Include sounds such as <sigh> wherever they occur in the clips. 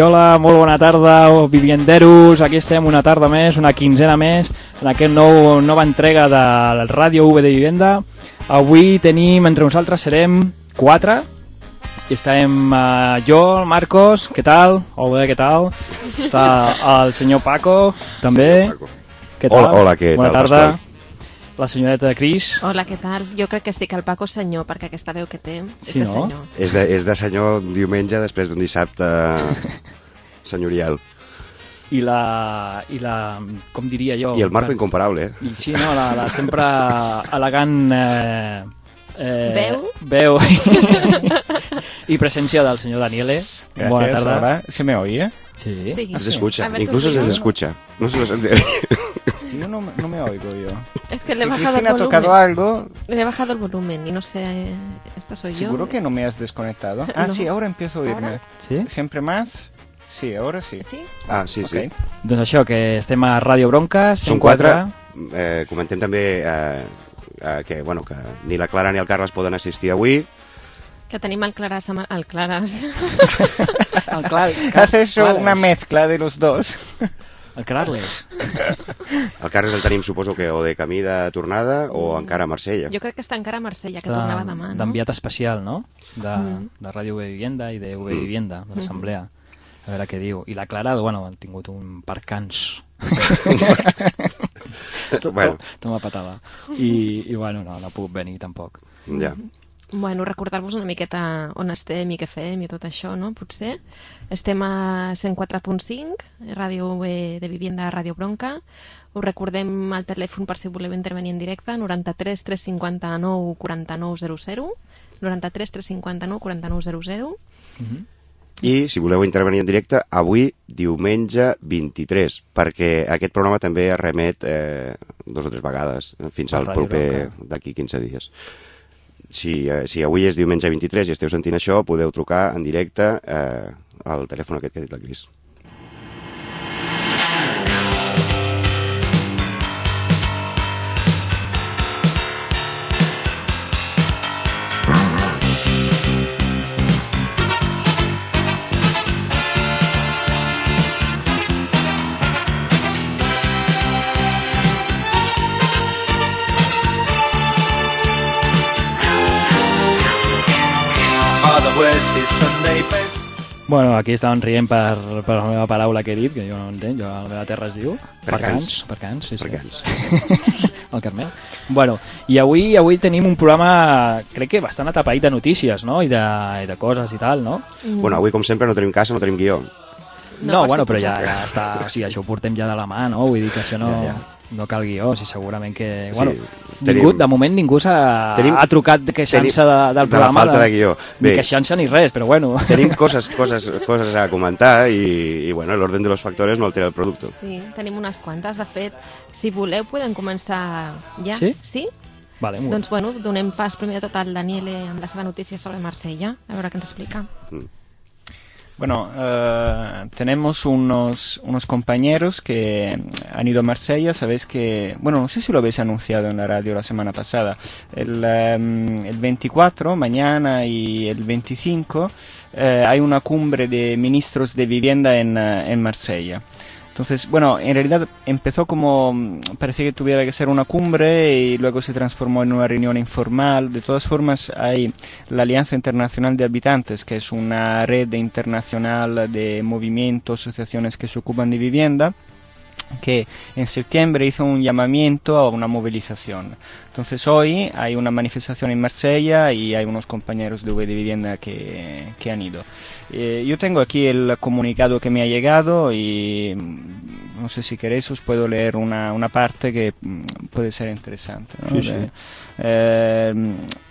Hola, molt bona tarda, vivienderos. Aquí estem una tarda més, una quinzena més, en aquest nou, nova entrega de la Ràdio V de Vivenda. Avui tenim, entre nosaltres serem quatre, i estarem uh, jo, Marcos, què tal? Hola, què tal? Està el senyor Paco, també. Senyor Paco. Què tal? Hola, hola, què Bona tal, tarda. La senyoreta Cris. Hola, què tal? Jo crec que sí que el Paco és senyor, perquè aquesta veu que té és Sí, de no? senyor. És de, és de senyor diumenge després d'un dissabte <laughs> senyorial. I la, I la... Com diria jo? I el Marco incomparable, eh? I sí, no, la, la sempre elegant... Eh, eh, Veu. Veu <laughs> i presència del senyor Daniele. Gracias, Bona tarda. hola. ¿Se me oye? Sí. Sí. Se escucha, ver, incluso ¿tú se escucha. No se lo sente. Yo no, me- no me oigo yo. Es que le he bajado el Cristina ha volumen. tocado algo, Le he bajado el volumen y no sé, esta soy seguro yo. que no me has desconectado. Ah, No. sí, ahora empiezo a oírme. ¿Ahora? Sí? ¿Siempre más? Sí, ahora sí. Sí? Ah, sí, sí. Ok. Doncs això, que estem a Ràdio Bronca, Són quatre. Eh, comentem també eh, eh, que, bueno, que ni la Clara ni el Carles poden assistir avui. Que tenim el Claras... amb- El Claras. <laughs> El Clar, Hace eso Clares. una mezcla de los dos. El Carles. El Carles el tenim, suposo que o de camí de tornada o encara a Marsella. Jo crec que està encara a Marsella, que tornava demà, no? D'enviat especial, no? De, Mm. de Ràdio V Vivienda i de V Mm. Vivienda, de l'Assemblea. A veure què diu. I la Clara, bueno, han tingut un percans. <laughs> bueno, Toma patada. I, I, bueno, no, no ha pogut venir tampoc. ja. Bueno, recordar-vos una miqueta on estem i què fem i tot això, no? Potser. Estem a 104.5, Ràdio V de Vivienda, Ràdio Bronca. Us recordem el telèfon per si voleu intervenir en directe, 93 359 4900, 93 359 4900. I, si voleu intervenir en directe, avui, diumenge 23, perquè aquest programa també es remet eh, dos o tres vegades, eh, fins al proper d'aquí 15 dies. Si, eh, si avui és diumenge 23 i esteu sentint això, podeu trucar en directe eh, al telèfon aquest que ha dit la Cris. Bueno, aquí estàvem rient per, per la meva paraula que he dit, que jo no entenc, jo a la meva terra es diu... Percans. Percans, sí, sí. Percans. <laughs> el Carmel. Bueno, i avui avui tenim un programa, crec que bastant atapeït de notícies, no? I de, i de coses i tal, no? Bueno, avui, com sempre, no tenim casa, no tenim guió. No, No, per bueno, però ja, ja està, o sigui, això ho portem ja de la mà, no? Vull dir que això no, Ja, ja. No cal guió, o sigui, segurament que... Sí, Bueno, tenim- ningú, de moment ningú s'ha Tenim- ha trucat queixant-se de, del de la programa. falta de guió. Ni Bé. queixant-se ni res, però bueno. Tenim <laughs> coses, coses, coses a comentar i, i bueno, l'orden de los factores no altera el producte. Sí, tenim unes quantes. De fet, si voleu, podem començar ja. Sí? Sí? Vale, molt Doncs, bueno, donem pas primer de tot al Daniele amb la seva notícia sobre Marsella. A veure què ens explica. Bueno, eh, tenemos unos, unos compañeros que han ido a Marsella, sabéis que, bueno, no sé si lo habéis anunciado en la radio la semana pasada, el, em, el 24, mañana y el 25, eh, hay una cumbre de ministros de vivienda en, eh, en Marsella. Entonces, bueno, en realidad empezó como, mm, parecía que tuviera que ser una cumbre y luego se transformó en una reunión informal. De todas formas, hay la Alianza Internacional de Habitantes, que es una red internacional de movimientos, asociaciones que se ocupan de vivienda, que en septiembre hizo un llamamiento a una movilización. Entonces hoy hay una manifestación en Marsella y hay unos compañeros de V de Vivienda que, que han ido. Eh, yo tengo aquí el comunicado que me ha llegado y mm, no sé si queréis os puedo leer una, una parte que mm, puede ser interesante. ¿no? Sí, sí. De- eh,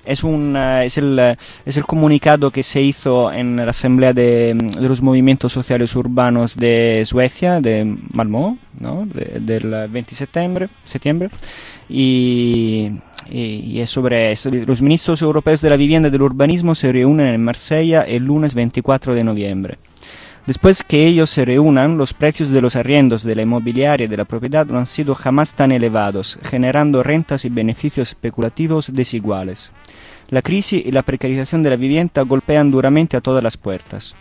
es, un, eh, es, el, eh, es el comunicado que se hizo en la Asamblea de, de los Movimientos Sociales Urbanos de Suecia, de Malmö, ¿no? De- del 20 de septiembre, septiembre y, y- y es sobre esto. Los ministros europeos de la vivienda y del urbanismo se reúnen en Marsella el lunes 24 de noviembre. Después que ellos se reúnan, los precios de los arriendos de la inmobiliaria y de la propiedad no han sido jamás tan elevados, generando rentas y beneficios especulativos desiguales. La crisis y la precarización de la vivienda golpean duramente a todas las puertas.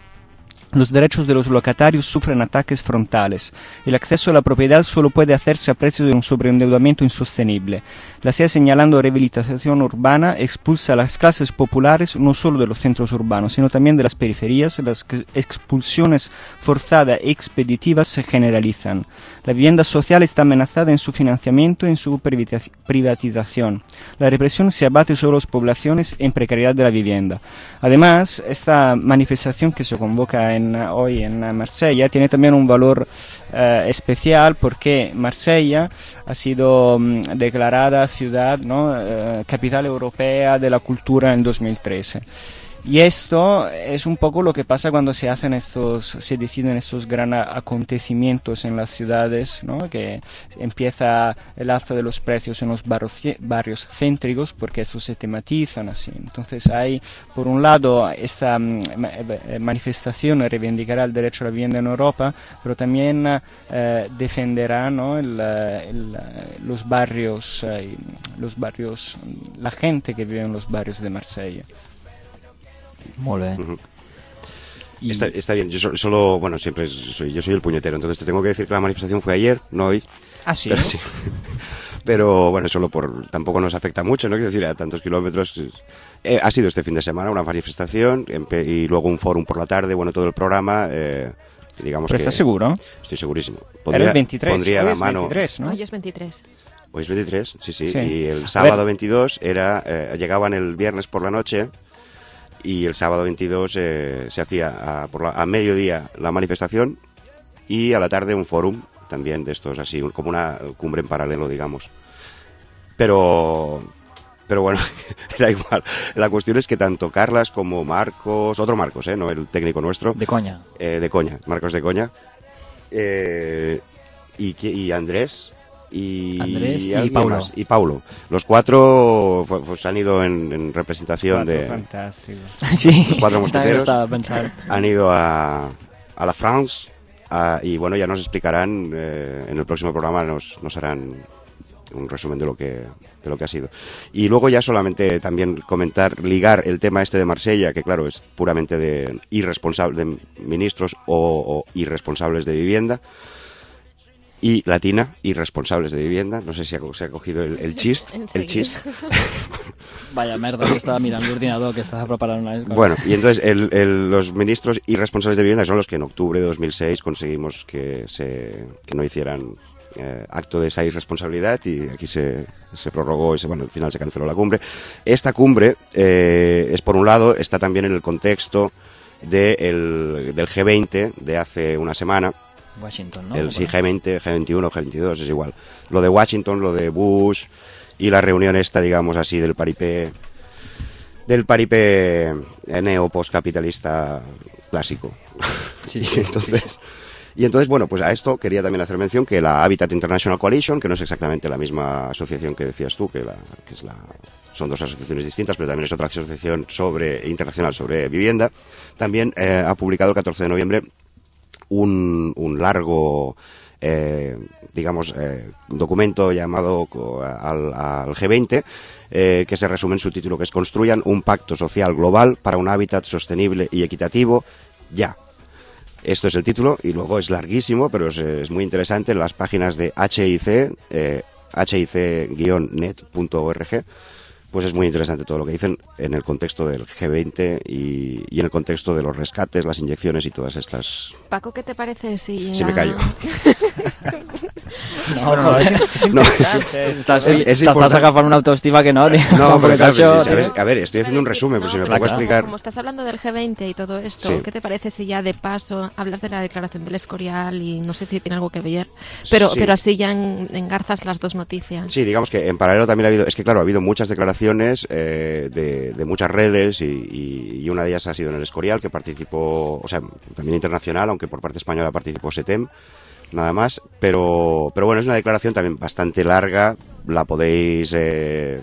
Los derechos de los locatarios sufren ataques frontales. El acceso a la propiedad solo puede hacerse a precio de un sobreendeudamiento insostenible. La SEA señalando rehabilitación urbana expulsa a las clases populares no solo de los centros urbanos, sino también de las periferias. Las expulsiones forzadas y expeditivas se generalizan. La vivienda social está amenazada en su financiamiento y en su privatiz- privatización. La represión se abate sobre las poblaciones en precariedad de la vivienda. Además, esta manifestación que se convoca en, eh, hoy en Marsella tiene también un valor eh, especial porque Marsella ha sido mm, declarada ciudad, eh, capital europea de la cultura en 2013. Y esto es un poco lo que pasa cuando se hacen estos, se deciden estos grandes acontecimientos en las ciudades, ¿no? Que empieza el alza de los precios en los barrios, céntricos porque estos se tematizan así. Entonces hay, por un lado, esta mm, ma- eh, manifestación reivindicará el derecho a la vivienda en Europa, pero también eh, defenderá, ¿no? el, eh, eh, los barrios, eh, los barrios, la gente que vive en los barrios de Marsella. Molt bé. Ujú. Y- Está, está bien, yo so- solo, bueno, siempre soy, yo soy el puñetero, entonces te tengo que decir que la manifestación fue ayer, no hoy, Ah, sí. pero <laughs> sí. Pero bueno, solo por, tampoco nos afecta mucho, ¿no? Quiero decir, a tantos kilómetros. eh, ha sido este fin de semana una manifestación y luego un fórum por la tarde, bueno, todo el programa, eh, digamos ¿Pero que... estás seguro? Estoy segurísimo. Era el 23. Pondría hoy la es mano... 23, ¿no? Hoy es 23. Hoy es 23, sí, sí, Sí. Y el sábado ver. 22 era, eh, llegaban el viernes por la noche y el sábado 22 eh, se hacía a, por la- a mediodía la manifestación y a la tarde un fórum también de estos, así como una cumbre en paralelo, digamos. Pero, pero bueno, <laughs> era igual. La cuestión es que tanto Carlas como Marcos, otro Marcos, ¿eh? no el técnico nuestro, De coña. eh, de coña, Marcos de coña, eh, y Andrés y, Andrés y Paulo. más, y Paulo. Los cuatro pues, han ido en, en representación Cuatro, de... Fantástico. <laughs> Sí, Los cuatro mosqueteros. Han ido a, a la France a- y bueno, ya nos explicarán, eh, en el próximo programa nos, nos harán un resumen de lo que de lo que ha sido. Y luego ya solamente también comentar, ligar el tema este de Marsella, que claro, es puramente de irresponsables de ministros o, o irresponsables de vivienda. Y Latina, irresponsables de vivienda. No sé si ha, se ha cogido el, el chist. El chist. <laughs> Vaya merda, que estaba mirando el ordenador, que estaba preparando una... Bueno, y entonces el- el- los ministros irresponsables de vivienda son los que en octubre de 2006 conseguimos que, se, que no hicieran eh, acto de esa irresponsabilidad y aquí se, se prorrogó y se, bueno, al final se canceló la cumbre. Esta cumbre eh, es por un lado, está también en el contexto de el- del G20 de hace una semana. Washington, ¿no? el sí, G20, G21, G22, es igual. Lo de Washington, lo de Bush y la reunión esta, digamos así, del paripé del paripé neo-postcapitalista clásico. Sí, <laughs> y sí, entonces y entonces, bueno, pues a esto quería también hacer mención que la Habitat International Coalition, que no es exactamente la misma asociación que decías tú, que, la, que es la, son dos asociaciones distintas, pero también es otra asociación sobre, internacional sobre vivienda, también eh, ha publicado el 14 de noviembre un, largo, eh, digamos, eh, documento llamado al, al G20, eh, que se resume en su título, que es Construyan un pacto social global para un hábitat sostenible y equitativo ya. Esto es el título y luego es larguísimo, pero es, es muy interesante en las páginas de HIC, hic-net.org, pues es muy interesante todo lo que dicen en el contexto del G20 y, y en el contexto de los rescates, las inyecciones y todas estas... Paco, ¿qué te parece si... Si me callo. <laughs> No, no, No, t'estàs important. agafant una autoestima que no. no, <laughs> pero claro, sí, sí, a ver, estoy haciendo un resumen, pues si me pero pongo a explicar... Como estás hablando del G20 y todo esto, Sí. ¿qué te parece si ya de paso hablas de la declaración del Escorial y no sé si tiene algo que ver, pero, Sí. pero así ya en- engarzas las dos noticias? Sí, digamos que en paralelo también ha habido, es que claro, ha habido muchas declaraciones eh, de, muchas redes y una de ellas ha sido en el Escorial, que participó, o sea, también internacional, aunque por parte española participó SETEM, nada más, pero, pero bueno, es una declaración también bastante larga, la podéis eh,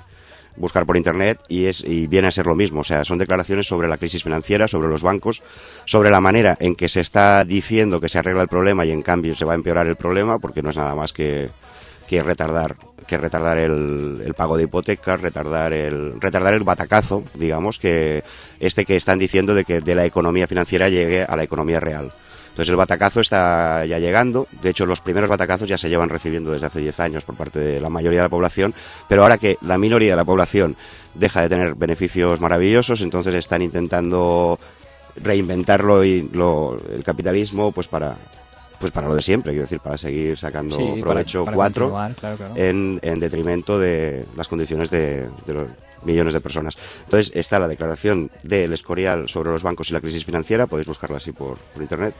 buscar por internet y, es, y viene a ser lo mismo, o sea, son declaraciones sobre la crisis financiera, sobre los bancos, sobre la manera en que se está diciendo que se arregla el problema y en cambio se va a empeorar el problema, porque no es nada más que que retardar que retardar el, el pago de hipotecas, retardar el retardar el batacazo, digamos que este que están diciendo de que de la economía financiera llegue a la economía real. Entonces el batacazo está ya llegando, de hecho los primeros batacazos ya se llevan recibiendo desde hace 10 años por parte de la mayoría de la población, pero ahora que la minoría de la población deja de tener beneficios maravillosos, entonces están intentando reinventarlo y lo, el capitalismo pues para pues para lo de siempre, quiero decir, para seguir sacando Sí, provecho para- para cuatro continuar, claro, claro. En, en detrimento de las condiciones de, de los millones de personas. Entonces está la declaración del Escorial sobre los bancos y la crisis financiera, podéis buscarla así por, por internet.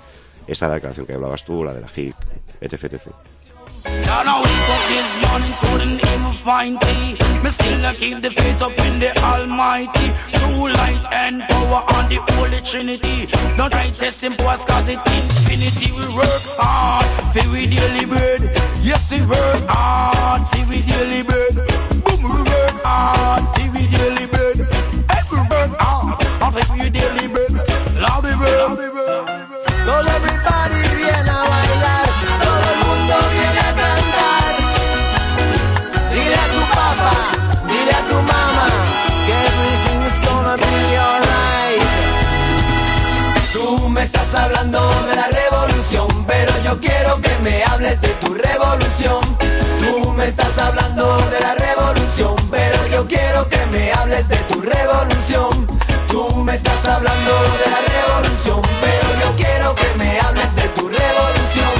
Está la declaración que hablabas tú, la de la HIC, etc. etc. Me still keep the faith up in the Almighty. True light and power on the Holy Trinity. Don't try testing us cause it infinity. We work hard, for we daily bread. Yes, we work hard, for we daily bread. Boom, we work hard, for we daily bread. Every work hard, ah, for we daily bread. Love the bread, love the bread. Me hables de tu revolución. Tú me estás hablando de la revolución, pero yo quiero que me hables de tu revolución. Tú me estás hablando de la revolución, pero yo quiero que me hables de tu revolución.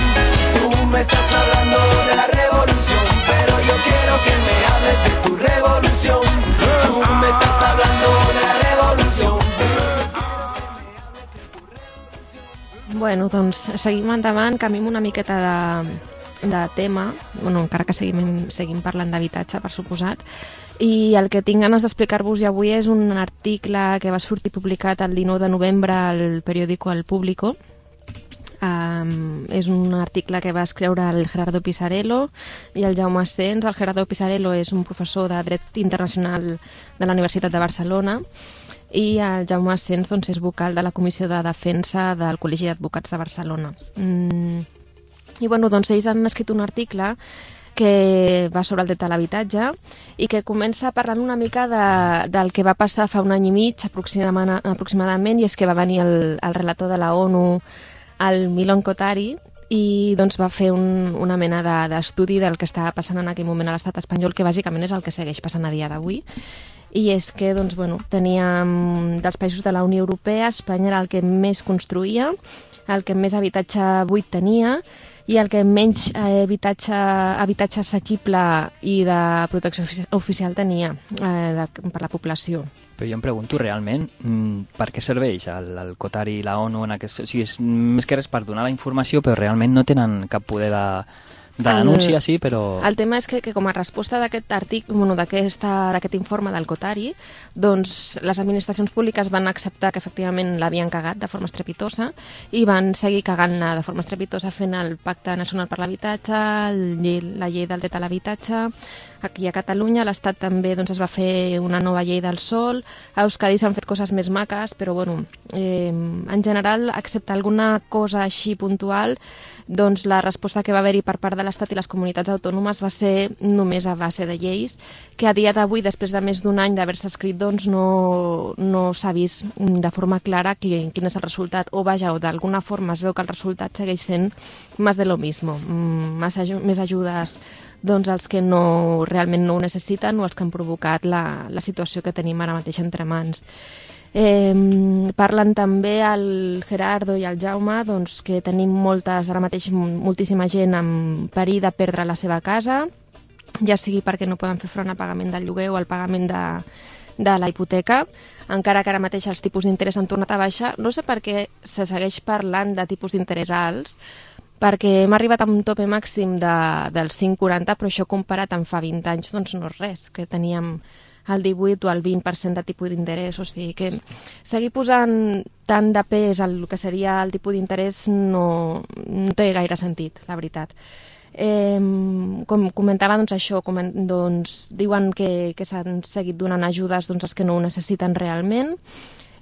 Tú me estás hablando Bueno, doncs seguim endavant, canviem una miqueta de, de tema, bueno, encara que seguim, seguim parlant d'habitatge, per suposat, i el que tinc ganes d'explicar-vos ja avui és un article que va sortir publicat el 19 de novembre al periòdico El Público, Um, és un article que va escriure el Gerardo Pisarello i el Jaume Asens. El Gerardo Pisarello és un professor de dret internacional de la Universitat de Barcelona i el Jaume Asens doncs, és vocal de la Comissió de Defensa del Col·legi d'Advocats de Barcelona. Mm. I bueno, doncs ells han escrit un article que va sobre el dret a l'habitatge i que comença parlant una mica de, del que va passar fa un any i mig aproximadament, aproximadament i és que va venir el, el relator de la ONU el Milon Kotari i doncs va fer un, una mena de- d'estudi del que estava passant en aquell moment a l'estat espanyol, que bàsicament és el que segueix passant a dia d'avui. I és que doncs, bueno, teníem dels països de la Unió Europea, Espanya era el que més construïa, el que més habitatge buit tenia i el que menys eh, habitatge, habitatge assequible i de protecció ofici- oficial tenia eh, de, per la població. Però jo em pregunto realment mm, per què serveix el, el Cotari i la ONU en aquest... O sigui, és més que res per donar la informació, però realment no tenen cap poder de, de denúncia, sí, però... El tema és que, que com a resposta d'aquest article, bueno, d'aquest informe del Cotari, doncs les administracions públiques van acceptar que efectivament l'havien cagat de forma estrepitosa i van seguir cagant-la de forma estrepitosa fent el Pacte Nacional per l'Habitatge, la llei del dret a l'habitatge, aquí a Catalunya l'Estat també doncs, es va fer una nova llei del sol, a Euskadi s'han fet coses més maques, però bueno, eh, en general, excepte alguna cosa així puntual, doncs la resposta que va haver-hi per part de l'Estat i les comunitats autònomes va ser només a base de lleis, que a dia d'avui, després de més d'un any d'haver-se escrit, doncs no, no s'ha vist de forma clara qui, quin és el resultat, o vaja, o d'alguna forma es veu que el resultat segueix sent més de lo mismo, mm, més, aju més ajudes doncs els que no, realment no ho necessiten o els que han provocat la, la situació que tenim ara mateix entre mans. Eh, parlen també el Gerardo i el Jaume doncs, que tenim moltes, ara mateix moltíssima gent en perill de perdre la seva casa, ja sigui perquè no poden fer front al pagament del lloguer o al pagament de, de la hipoteca, encara que ara mateix els tipus d'interès han tornat a baixar. No sé per què se segueix parlant de tipus d'interès alts, perquè hem arribat a un tope màxim de, del 5,40, però això comparat amb fa 20 anys doncs no és res, que teníem el 18 o el 20% de tipus d'interès, o sigui que seguir posant tant de pes al que seria el tipus d'interès no, no té gaire sentit, la veritat. Eh, com comentava, doncs això, coment, doncs, diuen que, que s'han seguit donant ajudes doncs, als que no ho necessiten realment,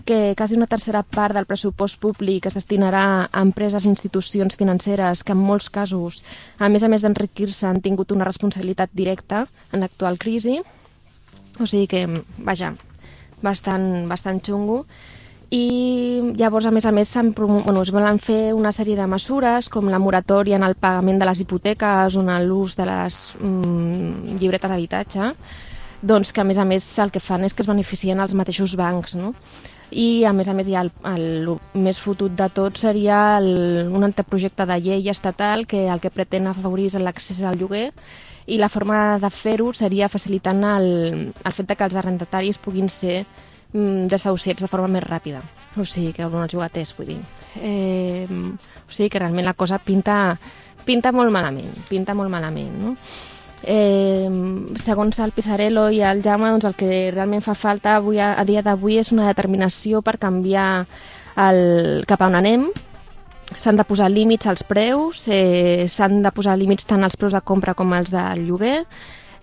que quasi una tercera part del pressupost públic es destinarà a empreses i institucions financeres que en molts casos, a més a més d'enriquir-se, han tingut una responsabilitat directa en l'actual crisi. O sigui que, vaja, bastant, bastant xungo. I llavors, a més a més, bueno, es volen fer una sèrie de mesures com la moratòria en el pagament de les hipoteques o en l'ús de les mm, llibretes d'habitatge, doncs que a més a més el que fan és que es beneficien els mateixos bancs, no? I a més a més ja el, el, el més fotut de tot seria el, un anteprojecte de llei estatal que el que pretén afavorir és l'accés al lloguer i la forma de fer-ho seria facilitant el, el fet que els arrendataris puguin ser mm, desahuciats de forma més ràpida. O sigui, que els llogaters, vull dir. Eh, o sigui que realment la cosa pinta, pinta molt malament, pinta molt malament, no? Eh, segons el Pisarello i el Jaume, doncs el que realment fa falta avui, a, a dia d'avui és una determinació per canviar el, cap a on anem, s'han de posar límits als preus, eh, s'han de posar límits tant als preus de compra com als de lloguer,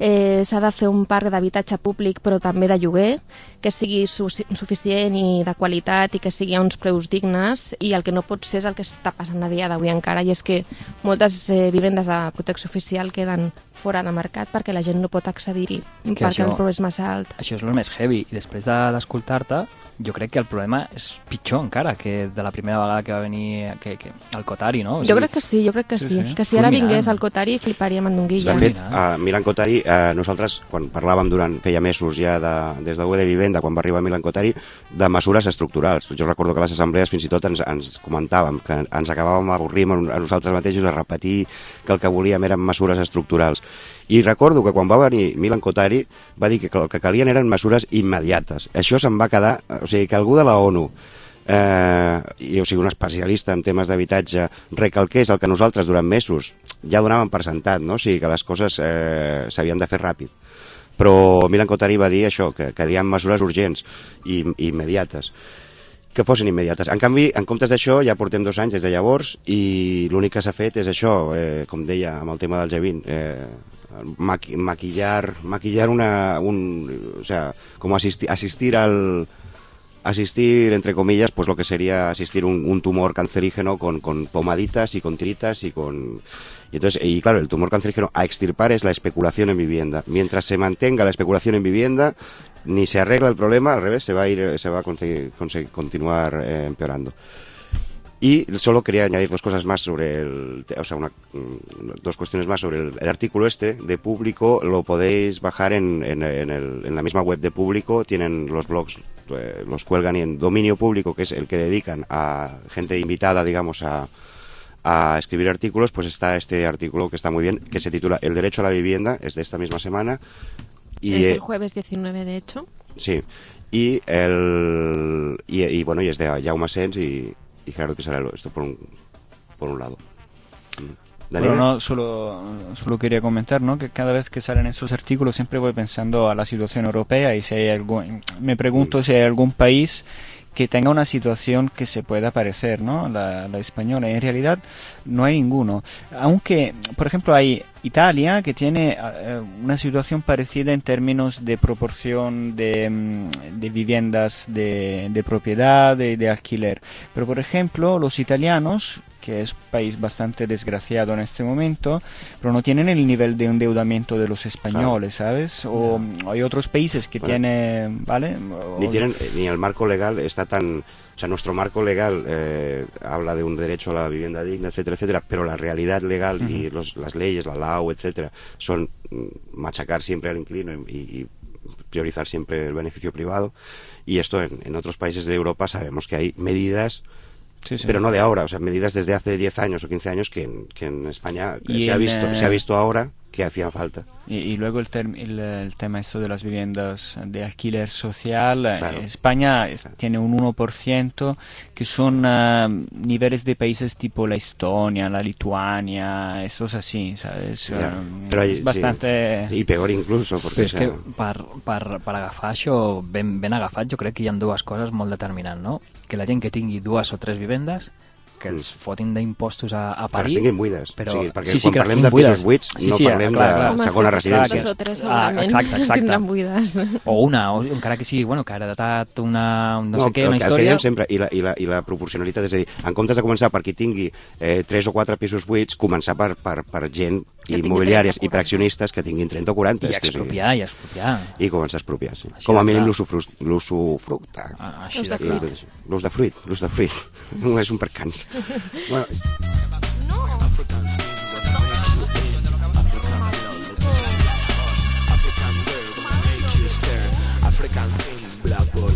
eh, s'ha de fer un parc d'habitatge públic però també de lloguer que sigui su suficient i de qualitat i que sigui a uns preus dignes i el que no pot ser és el que està passant a dia d'avui encara i és que moltes eh, vivendes de protecció oficial queden fora de mercat perquè la gent no pot accedir-hi perquè això- el preu és massa alt. Això és el més heavy. I després de- d'escoltar-te, jo crec que el problema és pitjor encara que de la primera vegada que va venir que, que, el Cotari, no? O jo crec que sí, jo crec que sí, sí, sí. que si ara vingués al Cotari fliparíem en Donguilla. De fet, a Milan Cotari, eh, nosaltres, quan parlàvem durant, feia mesos ja de, des de de Vivenda, quan va arribar Milan Cotari, de mesures estructurals. Jo recordo que a les assemblees fins i tot ens, ens comentàvem que ens acabàvem avorrint a nosaltres mateixos de repetir que el que volíem eren mesures estructurals. I recordo que quan va venir Milan Cotari va dir que el que calien eren mesures immediates. Això se'n va quedar... O sigui, que algú de la ONU eh, i o sigui, un especialista en temes d'habitatge recalqués el que nosaltres durant mesos ja donàvem per sentat, no? o sigui, que les coses eh, s'havien de fer ràpid. Però Milan Cotari va dir això, que calien mesures urgents i, i immediates que fossin immediates. En canvi, en comptes d'això, ja portem dos anys des de llavors i l'únic que s'ha fet és això, eh, com deia amb el tema del G20, eh, maqui maquillar, maquillar una, un, o sea, como asisti asistir al asistir, entre comillas, pues lo que sería asistir un, un tumor cancerígeno con, con pomaditas y con tiritas y con... Y, entonces, y claro, el tumor cancerígeno a extirpar es la especulación en vivienda. Mientras se mantenga la especulación en vivienda, ni se arregla el problema, al revés, se va a ir, se va a conseguir- conseguir- continuar eh, empeorando. Y solo quería añadir dos cosas más sobre el, o sea, una, mm, dos cuestiones más sobre el, el artículo este de público. Lo podéis bajar en, en, en el- en la misma web de público. Tienen los blogs, eh, los cuelgan y en dominio público, que es el que dedican a gente invitada, digamos, a, a escribir artículos, pues está este artículo que está muy bien, que se titula El derecho a la vivienda, es de esta misma semana. Y, es eh, del jueves 19, de hecho. Sí. Y el y, y, bueno, y es de Jaume Sens y, y Gerardo Pisarello. Esto por un por un lado. Mm. Bueno, no, solo, solo quería comentar ¿no? que cada vez que salen esos artículos siempre voy pensando a la situación europea y si hay algún, me pregunto si hay algún país que tenga una situación que se pueda parecer ¿no? la, la española. En realidad no hay ninguno. Aunque, por ejemplo, hay Italia que tiene eh, una situación parecida en términos de proporción de, mm, de viviendas de, de propiedad, de, de alquiler. Pero, por ejemplo, los italianos que es un país bastante desgraciado en este momento, pero no tienen el nivel de endeudamiento de los españoles, ¿sabes? O hay otros países que Bueno. tienen, ¿vale? O- ni tienen eh, ni el marco legal está tan sea nuestro marco legal eh, habla de un derecho a la vivienda digna etcétera etcétera pero la realidad legal y los, las leyes la LAU etcétera son mm, machacar siempre al inquilino y, y priorizar siempre el beneficio privado y esto en, en otros países de Europa sabemos que hay medidas Sí, sí. pero no de ahora, o sea, medidas desde hace 10 años o 15 años que en, que en España eh, se, ha visto, eh, se ha visto ahora que hacían falta. Y, y luego el, term- el, el tema esto de las viviendas de alquiler social. eh, Claro. España es- tiene un 1%, que son ah, niveles de países tipo la Estonia, la Lituania, esos así, ¿sabes? Ya, Ah, pero hay- es sí. bastante... I peor incluso, és o que per, per, per agafar això ben, ben agafat jo crec que hi ha dues coses molt determinants, no? Que la gent que tingui dues o tres vivendes que els fotin d'impostos a, a Que les París. tinguin buides. Però, o sigui, perquè sí, sí, quan que parlem de pisos buits, no parlem de Home, és segona que residència. Dos o tres Ah, segurament exacte, exacte. tindran buides. O una, o encara que sigui, bueno, que ha heredat una, un no, sé què, una que- el que història... sempre, i la, i, la, i la proporcionalitat, és a dir, en comptes de començar per qui tingui eh, 3 o 4 pisos buits, començar per, per, per gent Que tingui immobiliàries 30 o i per accionistes que tinguin 30 o 40. I que expropiar, i expropiar. I començar a expropiar, sí. Així Com a de mínim l'usufructe. Ah, així L'ús de de clar. fruit. L'ús de fruit, l'ús de fruit. No és un percans. bueno, Entraste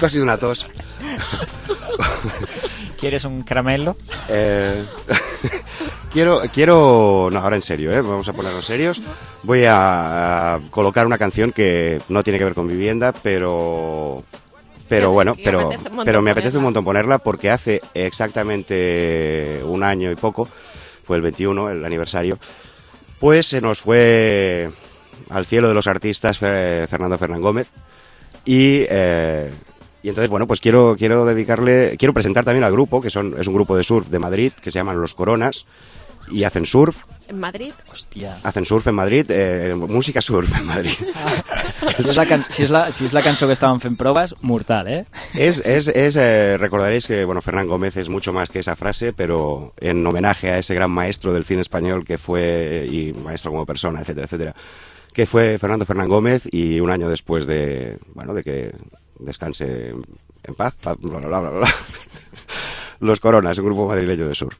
esto ha sido una tos. ¿Quieres un caramelo? Eh, <laughs> quiero, quiero, no, ahora en serio, ¿eh? vamos a ponernos serios. Voy a, a colocar una canción que no tiene que ver con vivienda, pero, pero bueno, pero, pero me apetece un montón ponerla porque hace exactamente un año y poco, fue el 21, el aniversario, pues se nos fue al cielo de los artistas Fer- Fernando Fernán Gómez y eh, y entonces bueno pues quiero quiero dedicarle quiero presentar también al grupo que son es un grupo de surf de Madrid que se llaman los Coronas y hacen surf En Madrid, Hòstia. hacen surf en Madrid eh, música surf en Madrid <laughs> Si és, la can... si, és la... si és la cançó que estaven fent proves, mortal, eh? es es, es eh, recordaréis que bueno Fernán Gómez es mucho más que esa frase pero en homenaje a ese gran maestro del cine español que fue y maestro como persona etcétera etcétera que fue Fernando Fernán Gómez y un año después de bueno de que descanse en paz pa- bla, bla, bla, bla, bla. <laughs> los Coronas un grupo madrileño de surf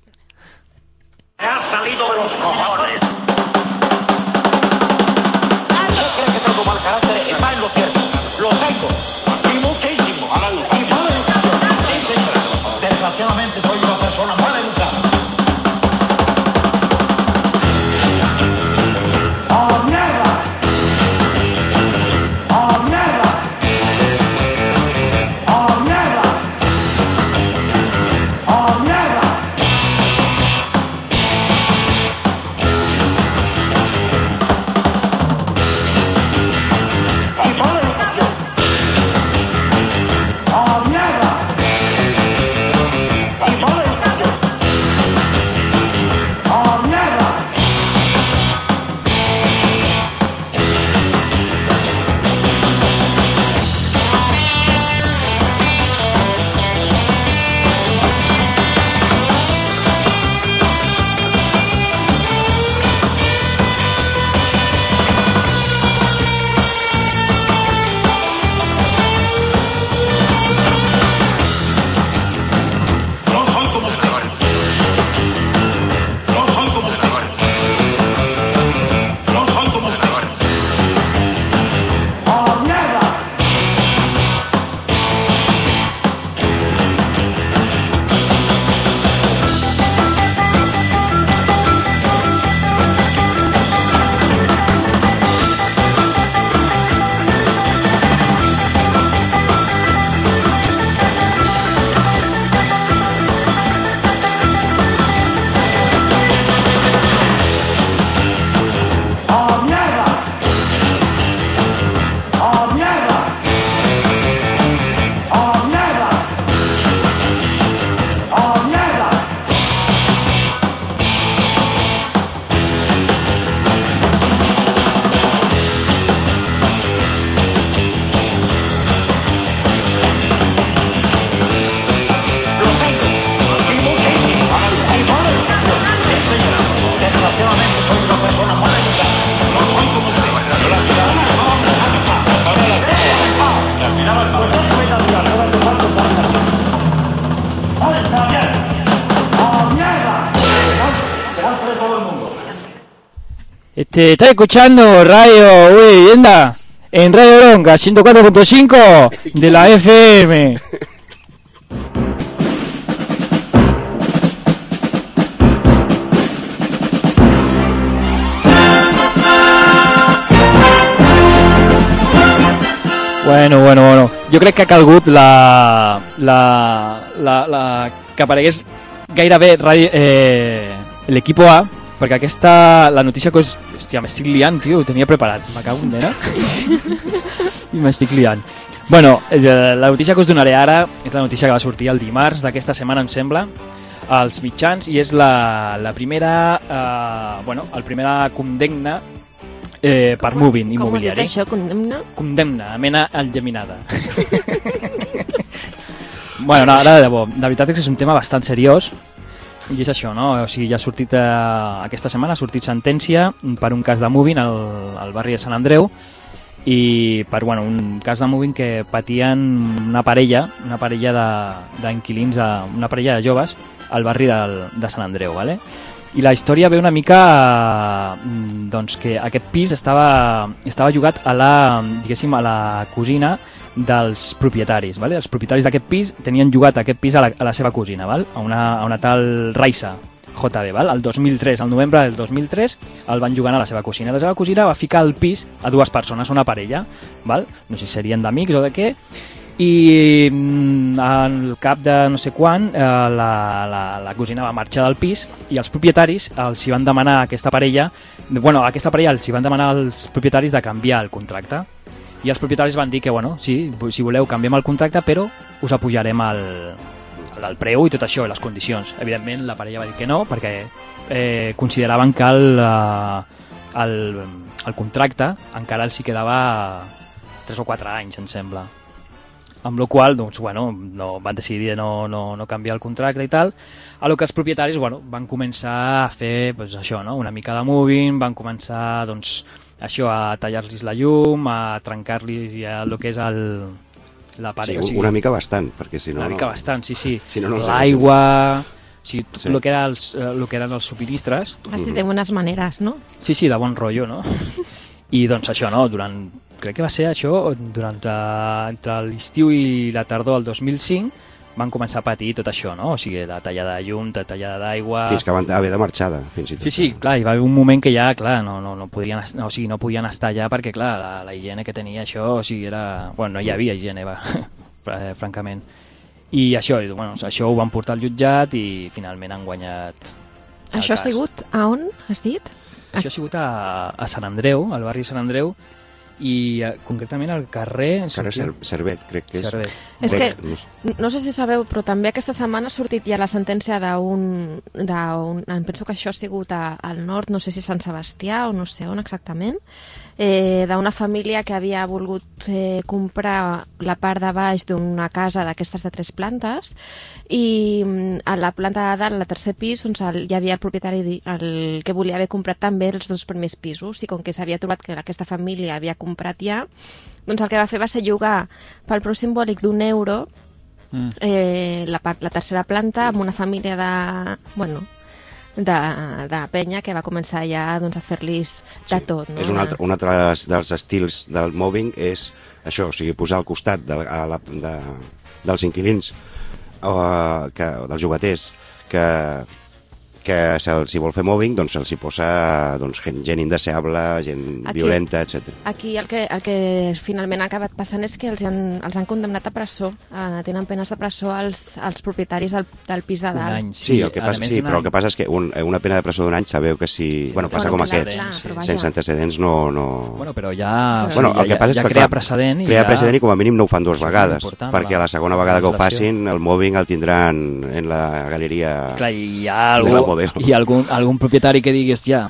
Este, ¿estás escuchando Radio Vivienda? En Radio Bronca, 104.5 de la FM. Bueno, bueno, bueno. Jo crec que ha calgut la... la, la, la que aparegués gairebé eh, l'equipo A, perquè aquesta, la notícia que us... Hòstia, m'estic liant, tio, ho tenia preparat. Me cago en nena. <laughs> I m'estic liant. Bueno, eh, la notícia que us donaré ara és la notícia que va sortir el dimarts d'aquesta setmana, em sembla, als mitjans, i és la, la primera... Eh, bueno, el primera condemna eh, per moving Com has dit immobiliari. això, condemna? Condemna, mena engeminada. <laughs> bueno, no, ara de debò, de veritat és que és un tema bastant seriós i és això, no? O sigui, ja ha sortit eh, aquesta setmana ha sortit sentència per un cas de moving al, al barri de Sant Andreu i per bueno, un cas de moving que patien una parella, una parella d'inquilins, una parella de joves al barri del, de Sant Andreu, ¿vale? I la història ve una mica mm, doncs que aquest pis estava, estava jugat a la, diguéssim, a la cosina dels propietaris. Vale? Els propietaris d'aquest pis tenien jugat aquest pis a la, a la seva cosina, val? A, una, a una tal Raisa JB. Val? El 2003, al novembre del 2003, el van jugant a la seva cosina. La seva cosina va ficar al pis a dues persones, una parella, val? no sé si serien d'amics o de què, i mm, al cap de no sé quan eh, la, la, la cosina va marxar del pis i els propietaris els hi van demanar a aquesta parella bueno, a aquesta parella els hi van demanar als propietaris de canviar el contracte i els propietaris van dir que bueno, sí, si voleu canviem el contracte però us apujarem el, el preu i tot això, i les condicions. Evidentment la parella va dir que no perquè eh, consideraven que el, eh, el, el contracte encara els hi quedava 3 o 4 anys em sembla amb la qual doncs, bueno, no, van decidir de no, no, no canviar el contracte i tal, a lo que els propietaris bueno, van començar a fer doncs, això, no? una mica de moving, van començar doncs, això a tallar-los la llum, a trencar-los ja el que és el, la Sí, paret. una mica bastant, perquè si no... una no... mica bastant, sí, sí. Si no, no L'aigua, sí, tot Sí. el que, era els, eh, lo que eren els subministres, Así de buenas maneras, ¿no? Sí, sí, de bon rotllo, no? <laughs> I doncs això, no? Durant, crec que va ser això, durant eh, entre l'estiu i la tardor del 2005 van començar a patir tot això, no? O sigui, la tallada de llum, la tallada d'aigua... Fins que van haver de marxada, fins i tot. Sí, sí, clar, hi va haver un moment que ja, clar, no, no, no, podien, no, o sigui, no podien estar allà perquè, clar, la, la higiene que tenia això, o sigui, era... Bueno, no hi havia higiene, va, <laughs> eh, francament. I això, i, bueno, això ho van portar al jutjat i finalment han guanyat Això ha cas. sigut a on, has dit? Això ha sigut a, a Sant Andreu, al barri Sant Andreu, i eh, concretament al carrer... Carrer Cer Cervet, crec que és. Cervet. És que- no sé. Si sabeu, però també aquesta setmana ha sortit ja la sentència d'un... penso que això ha sigut a, al nord, no sé si Sant Sebastià o no sé on exactament, eh, d'una família que havia volgut eh, comprar la part de baix d'una casa d'aquestes de tres plantes i mm, a la planta de dalt, al tercer pis, doncs el, hi havia el propietari el, que volia haver comprat també els dos primers pisos i com que s'havia trobat que aquesta família havia comprat ja, doncs el que va fer va ser llogar pel preu simbòlic d'un euro Mm. eh, la, part, la tercera planta amb una família de, bueno, de, de penya que va començar ja doncs, a fer-los de tot. No? És un altre, un altre dels, dels estils del mobbing és això, o sigui, posar al costat de, a la, de, dels inquilins o, que, o dels jugaters que, que se'ls vol fer mobbing, doncs se'ls hi posa doncs, gent, gent indeseable, gent Aquí- violenta, etc. Aquí el que, el que finalment ha acabat passant és que els han, els han condemnat a presó. Uh, tenen penes de presó als, als propietaris del, del pis de Un dalt. any, Sí, el que passa, sí un però el que passa és que un, una pena de presó d'un any sabeu que si... bueno, passa Bueno, com clar, aquests, clar, sí. sense antecedents no... no... Bueno, però ja... Bueno, sigui, el que ja, passa és ja que, crea clar, precedent i crea ja... precedent i com a mínim no ho fan dues és vegades, perquè la- a la segona vegada que ho facin el mobbing el tindran en la galeria... Clar, i hi ha, la algú, model. ha algun, algun propietari que digués ja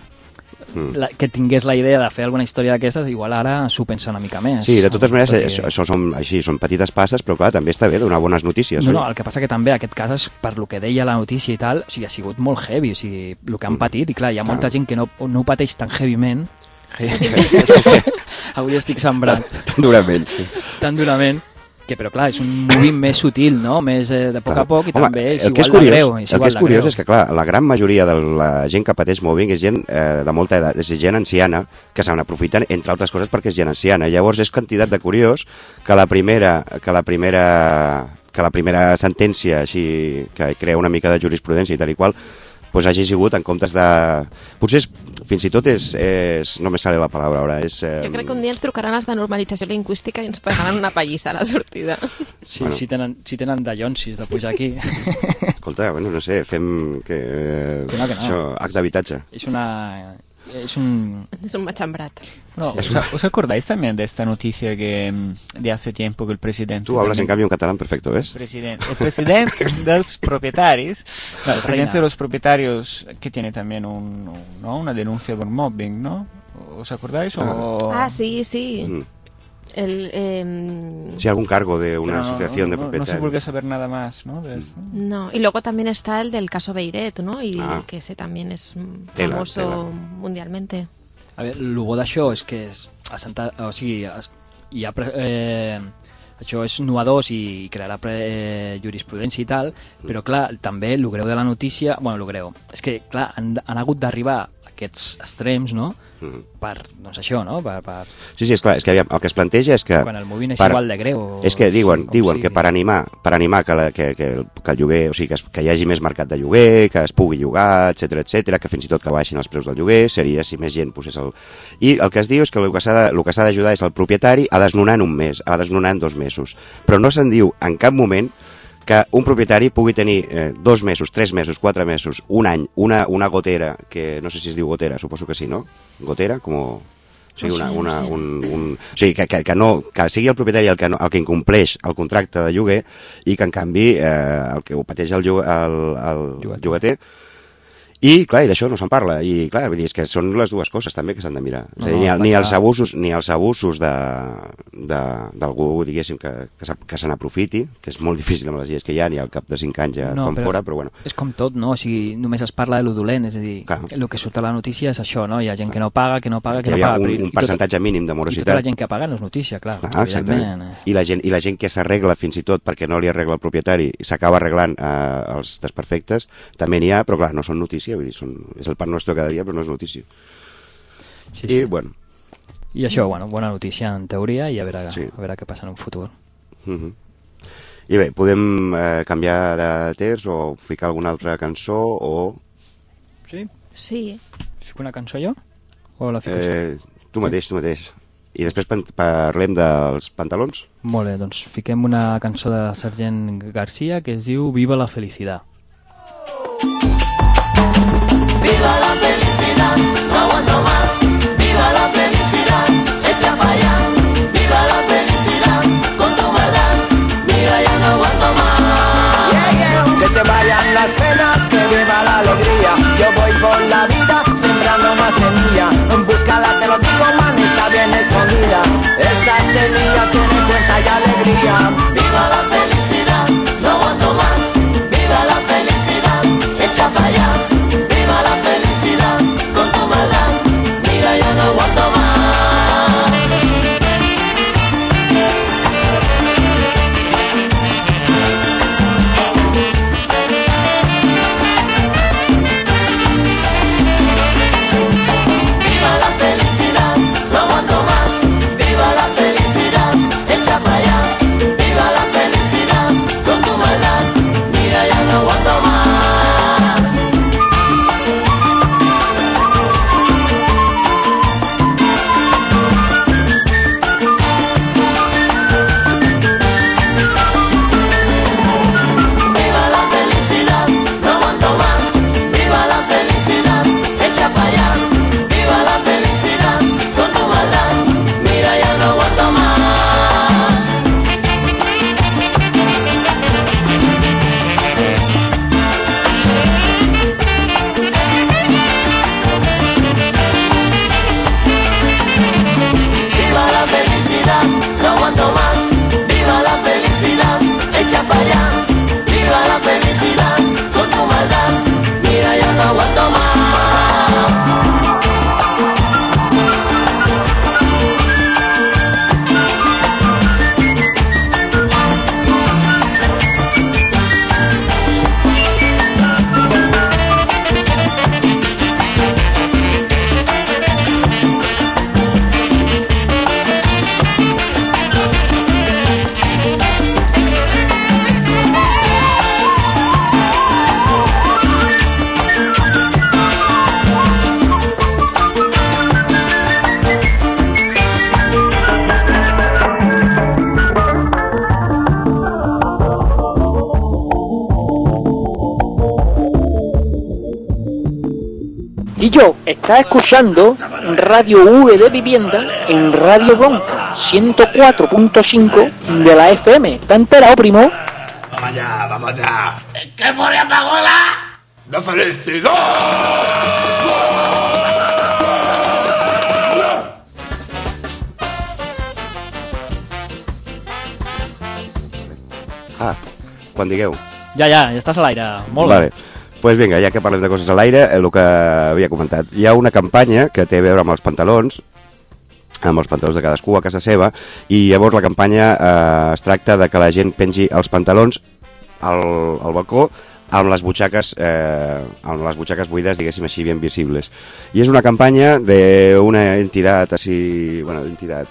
Mm. la, que tingués la idea de fer alguna història d'aquestes, igual ara s'ho pensa una mica més. Sí, de totes maneres, Perquè- això, això són, així, són petites passes, però clar, també està bé donar bones notícies. No, oi? no, el que passa que també aquest cas és per lo que deia la notícia i tal, o sigui, ha sigut molt heavy, o sigui, el que han Mm. patit, i clar, hi ha molta Clar. gent que no, no ho pateix tan heavyment. <laughs> Avui estic sembrat Tan durament, sí. tan durament que però clar, és un moviment més sutil, no? Més eh, de poc a poc i Home, també és el que és igual curiós, de greu. És el que igual és curiós greu. és que, clar, la gran majoria de la gent que pateix mobbing és gent eh, de molta edat, és gent anciana, que se n'aprofiten, entre altres coses, perquè és gent anciana. Llavors és quantitat de curiós que la primera, que la primera, que la primera sentència així, que crea una mica de jurisprudència i tal i qual, pues hagi sigut en comptes de... Potser és, fins i tot és, és... No me sale la paraula ara, és... Eh, Jo crec que un dia ens trucaran els de normalització lingüística i ens pegaran una pallissa a la sortida. Sí, Bueno. si tenen, si tenen de llonsis de pujar aquí. Escolta, bueno, no sé, fem... Que, eh, Que no, que no. Això, acte d'habitatge. és una... És un... <laughs> És un matxembrat. No, ¿os, os acordáis también de esta noticia que mm, de hace tiempo que el presidente... Tú hablas en también- cambio en catalán perfecto, ¿ves? Presidente, el presidente <laughs> de los propietarios, no, el presidente de los propietarios que tiene también un, un- ¿no? una denuncia por mobbing, ¿no? ¿Os acordáis? O... Ah, sí, sí. Mm. El, em, Sí, algún cargo de una no- asociación de no- No se propietarios. vuelve a saber nada más, ¿no? De esto. No, y luego también está el del caso Beiret, ¿no? Y Ah. que ese también es mm, Tela, famoso tela. mundialmente. A veure, el bo d'això és que és assentar, o sigui, es, hi ha, pre- eh, això és innovador i crearà pre, eh, jurisprudència i tal, però clar, també el greu de la notícia, bueno, el greu, és que clar, han, han hagut d'arribar a aquests extrems, no?, Mm. per, doncs això, no?, per, per, Sí, sí, és clar, és que aviam, el que es planteja és que... quan el moviment és per- igual de greu. És que diuen, sí, diuen sigui. que per animar, per animar que, la, que, que, el, que el lloguer, o sigui, que, es, que hi hagi més mercat de lloguer, que es pugui llogar, etc etc, que fins i tot que baixin els preus del lloguer, seria si més gent posés el... I el que es diu és que el que s'ha d'ajudar és el propietari a desnonar en un mes, a desnonar en dos mesos. Però no se'n diu en cap moment que un propietari pugui tenir eh, dos mesos, tres mesos, quatre mesos, un any, una, una gotera, que no sé si es diu gotera, suposo que sí, no? Gotera, com... O sigui, una, una, un, un, o sigui, que, que, que, no, que sigui el propietari el que, no, el que incompleix el contracte de lloguer i que, en canvi, eh, el que ho pateix el, el, el Llogater. I, clar, i d'això no se'n parla. I, clar, vull dir, és que són les dues coses també que s'han de mirar. No, és a dir, ni, el- ni els clar. abusos, ni els abusos d'algú, diguéssim, que, que, que se n'aprofiti, que és molt difícil amb les lleis que hi ha, ni al cap de 5 anys ja no, fan fora, però bueno. És com tot, no? O sigui, només es parla de lo dolent, és a dir, Clar. el que surt a la notícia és això, no? Hi ha gent que no paga, que no paga, que no ha paga. un, però- un tota- percentatge mínim de I tota morositat. la gent que paga no és notícia, clar. Ah, exactament. eh. I la gent, i la gent que s'arregla fins i tot perquè no li arregla el propietari i s'acaba arreglant eh, els desperfectes, també n'hi ha, però clar, no són notícia, vull dir, són, és el pan nostre cada dia, però no és notícia. Sí, I, sí. bueno, I això, bueno, bona notícia en teoria i a veure, Sí. a veure què passa en un futur. uh -huh. I bé, podem eh, canviar de terç o ficar alguna altra cançó o... Sí? Sí. Fico una cançó jo? O la fico eh... Tu mateix, tu mateix. I després parlem dels pantalons. Molt bé, doncs fiquem una cançó de Sergent Garcia que es diu Viva la felicitat. Viva Esa semilla tiene fuerza y alegría. Escuchando Radio V de Vivienda en Radio Bronca 104.5 de la FM. ¿Está enterado, primo? Vamos allá, vamos allá. ¿Qué pone Pagola? ¡La felicidad! Ah, quan digueu. Ja, ja, ja estàs a l'aire. Molt vale. bé. Pues vinga, ja que parlem de coses a l'aire, eh, el que havia comentat. Hi ha una campanya que té a veure amb els pantalons, amb els pantalons de cadascú a casa seva, i llavors la campanya eh, es tracta de que la gent pengi els pantalons al, al balcó amb les butxaques eh, amb les butxaques buides, diguéssim així, bien visibles. I és una campanya d'una entitat així, bueno, entitat,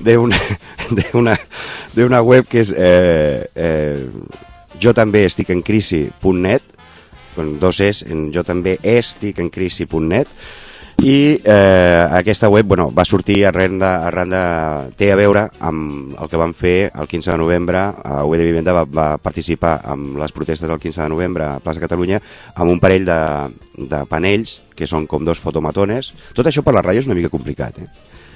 <laughs> d'una web que és eh, eh, jo també estic en crisi.net con dos es en jo també estic en crisi.net i eh, aquesta web bueno, va sortir arran de, arran de... té a veure amb el que van fer el 15 de novembre a UE de Vivenda va, va participar amb les protestes del 15 de novembre a Plaça Catalunya amb un parell de, de panells que són com dos fotomatones tot això per la ràdio és una mica complicat eh?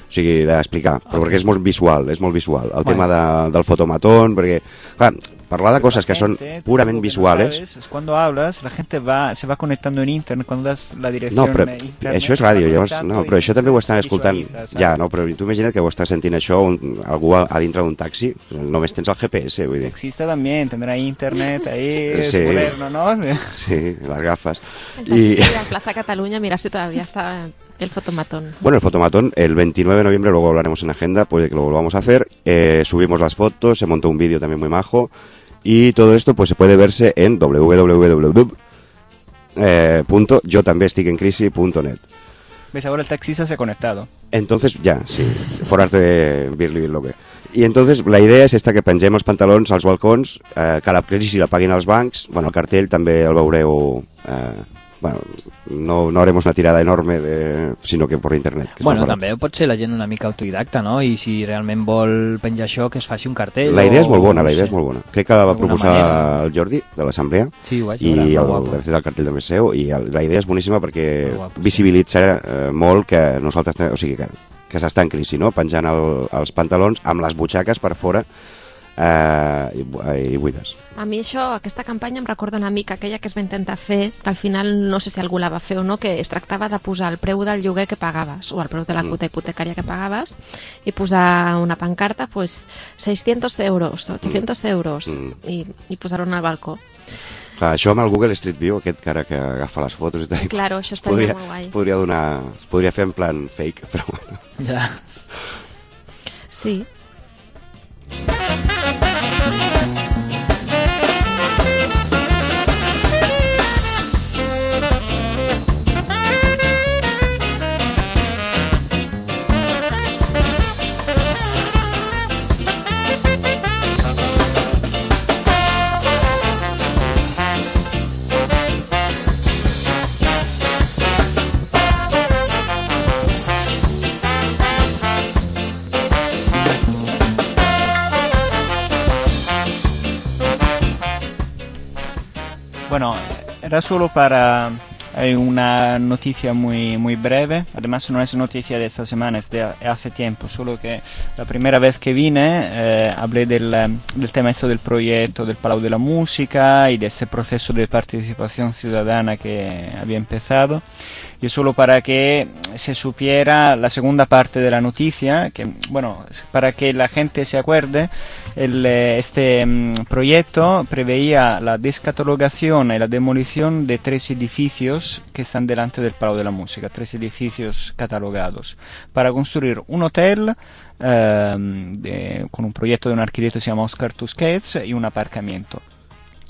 o sigui, d'explicar, però perquè és molt visual, és molt visual, el Bueno. tema de, del fotomatón, perquè, clar, parlar de coses que són Gente, tú purament lo que no visuales, sabes es cuando hablas, la gente va, se va conectando en internet, cuando das la dirección No, però internet, això és ràdio, llavors, no, però això també ho estan escoltant. ¿sabes? Ja, no, però tu imagina't que ho estàs sentint això un, algú a, a dintre d'un taxi, només tens el GPS, vull dir. Existe también, tendrá internet ahí, <laughs> es Sí. moderno, ¿no? <laughs> Sí, les gafes. Entonces, I, a Plaza Cataluña, mira si todavía está el fotomatón. bueno, el fotomatón, el 29 de noviembre, luego hablaremos en agenda, pues de que lo volvamos a hacer. Eh, subimos las fotos, se montó un vídeo también muy majo. Y todo esto pues se puede verse en www. Eh. ¿Ves? Ahora el taxista se ha conectado. Entonces, ja, sí, forarte de Birli Birloque. I entonces la idea és esta que pengem els pantalons als balcons, eh, que la crisi la paguin els bancs, bueno, el cartell també el veureu, eh, bueno, no, no haremos una tirada enorme, de, sinó que per internet. Que és Bueno, també pot ser la gent una mica autodidacta, no? I si realment vol penjar això, que es faci un cartell. La idea és o- molt bona, la idea sé. és molt bona. Crec que la va proposar manera. el Jordi, de l'Assemblea, Sí, vaig i veure, el, molt guapo. de fet el cartell també és seu, i el, la idea és boníssima perquè guapo, sí. visibilitza eh, molt que nosaltres, o sigui, que, que s'està en crisi, no? Penjant el, els pantalons amb les butxaques per fora eh, i, bu- i buides. A mi això, aquesta campanya em recorda una mica aquella que es va intentar fer, que al final no sé si algú la va fer o no, que es tractava de posar el preu del lloguer que pagaves o el preu de la quota hipotecària que pagaves i posar una pancarta, pues 600 euros, 800 euros Mm. i, i posar-ho al balcó. Clar, això amb el Google Street View, aquest cara que agafa les fotos i tal, Claro, això es estaria podria, molt guai. es podria donar, es podria fer en plan fake, però bueno. Ja. Sí. Thank you. Era solo para eh, una noticia muy, muy breve. Además, no es noticia de esta semana, es de ha- hace tiempo. Solo que la primera vez que vine eh, hablé del, eh, del tema esto del proyecto del Palau de la Música y de ese proceso de participación ciudadana que había empezado. Y solo para que se supiera la segunda parte de la noticia, que bueno, para que la gente se acuerde, el, eh, este mm, proyecto preveía la descatalogación y la demolición de tres edificios que están delante del Palau de la Música, tres edificios catalogados, para construir un hotel ehm, de- con un proyecto de un arquitecto que se llama Oscar Tusquets y un aparcamiento.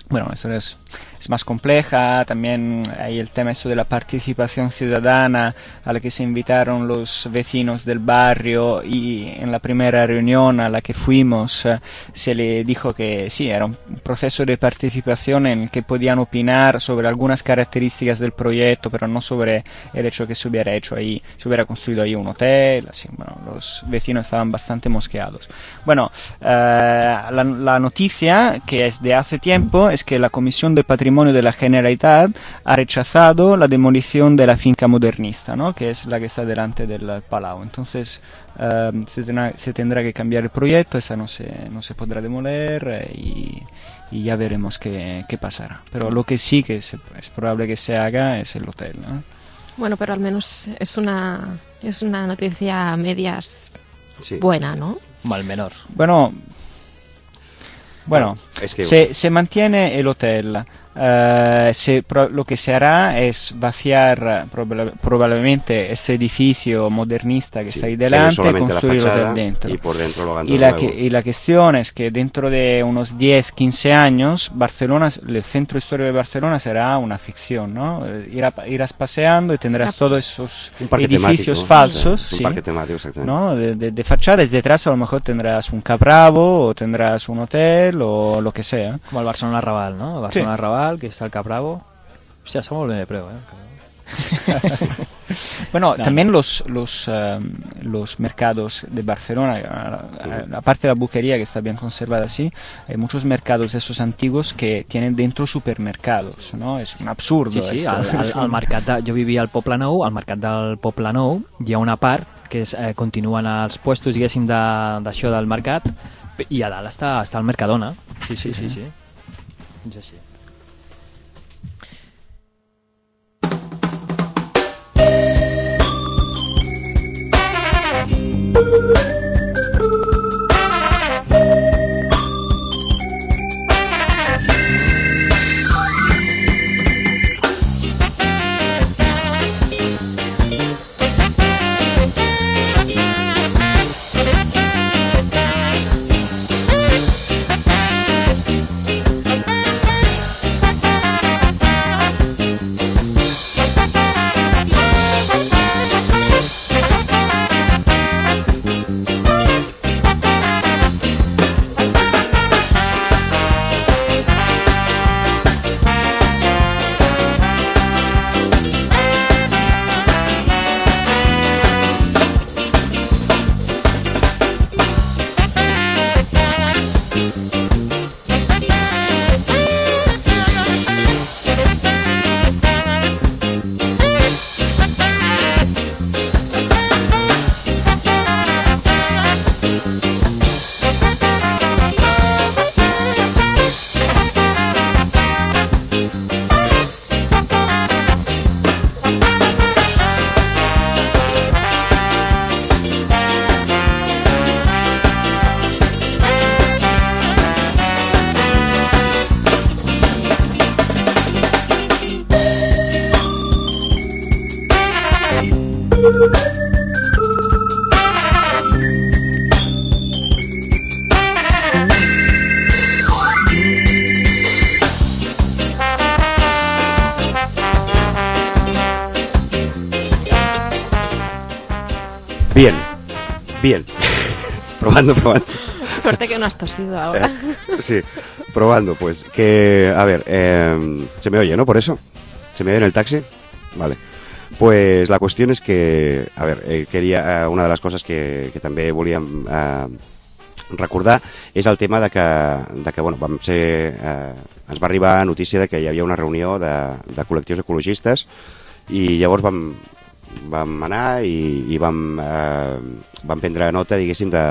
Bueno, eso es, es más compleja, también hay el tema eso de la participación ciudadana a la que se invitaron los vecinos del barrio y en la primera reunión a la que fuimos eh, se le dijo que sí, era un proceso de participación en el que podían opinar sobre algunas características del proyecto, pero no sobre el hecho que se hubiera hecho ahí, se hubiera construido ahí un hotel, así, bueno, los vecinos estaban bastante mosqueados. Bueno, eh, la, la noticia que es de hace tiempo es que la Comisión de Patrimonio Patrimonio de la Generalitat ha rechazado la demolición de la finca modernista, ¿no? que es la que está delante del Palau. Entonces eh, se, tendrá, se tendrá que cambiar el proyecto, esa no se, no se podrá demoler eh, y, y ya veremos qué, qué pasará. Pero lo que sí que se- es probable que se haga es el hotel. ¿no? Bueno, pero al menos es una, es una noticia a medias Sí. buena, ¿no? Mal menor. Bueno, bueno, es que- se, se mantiene el hotel. Eh, se- pro- lo que se hará es vaciar proba- probablemente ese edificio modernista que Sí, está ahí delante y construirlo desde dentro. y por dentro lo Y la, que- y la cuestión es que dentro de unos 10, 15 años, Barcelona, el centro histórico de Barcelona será una ficción, ¿no? Eh, Irá- irás paseando y tendrás todos esos Un edificios temático, falsos. Un sí, parque temático, exactamente. ¿no? De, de, de fachadas, detrás a lo mejor tendrás un capravo o tendrás un hotel o lo que sea. Como el Barcelona Raval, ¿no? El Barcelona Raval, que está el està molt bé de preu, eh? <laughs> Bueno, No, también los, los, eh, los mercados de Barcelona, aparte de la buquería que está bien conservada así, hay muchos mercados de esos antiguos que tienen dentro supermercados, ¿no? Es un absurdo. Sí, sí, al, al, al mercat de, jo vivia al Poble Nou, al mercat del Poble Nou hi ha una part que és, eh, continuen els puestos, diguéssim, de- d'això del mercat i a dalt està, està el Mercadona. Sí, sí, sí, sí. És així. Thank you. Probando, <laughs> probando. Suerte que no has tosido ahora. Eh, sí, probando, pues. Que, a ver, eh, se me oye, ¿no? Por eso. ¿Se me oye en el taxi? Vale. Pues la cuestión és que, a veure, eh, queria, eh, una de les coses que, que també volíem eh, recordar és el tema de que, de que bueno, vam ser, eh, ens va arribar notícia de que hi havia una reunió de, de col·lectius ecologistes i llavors vam, vam anar i, i vam, eh, vam prendre nota, diguéssim, de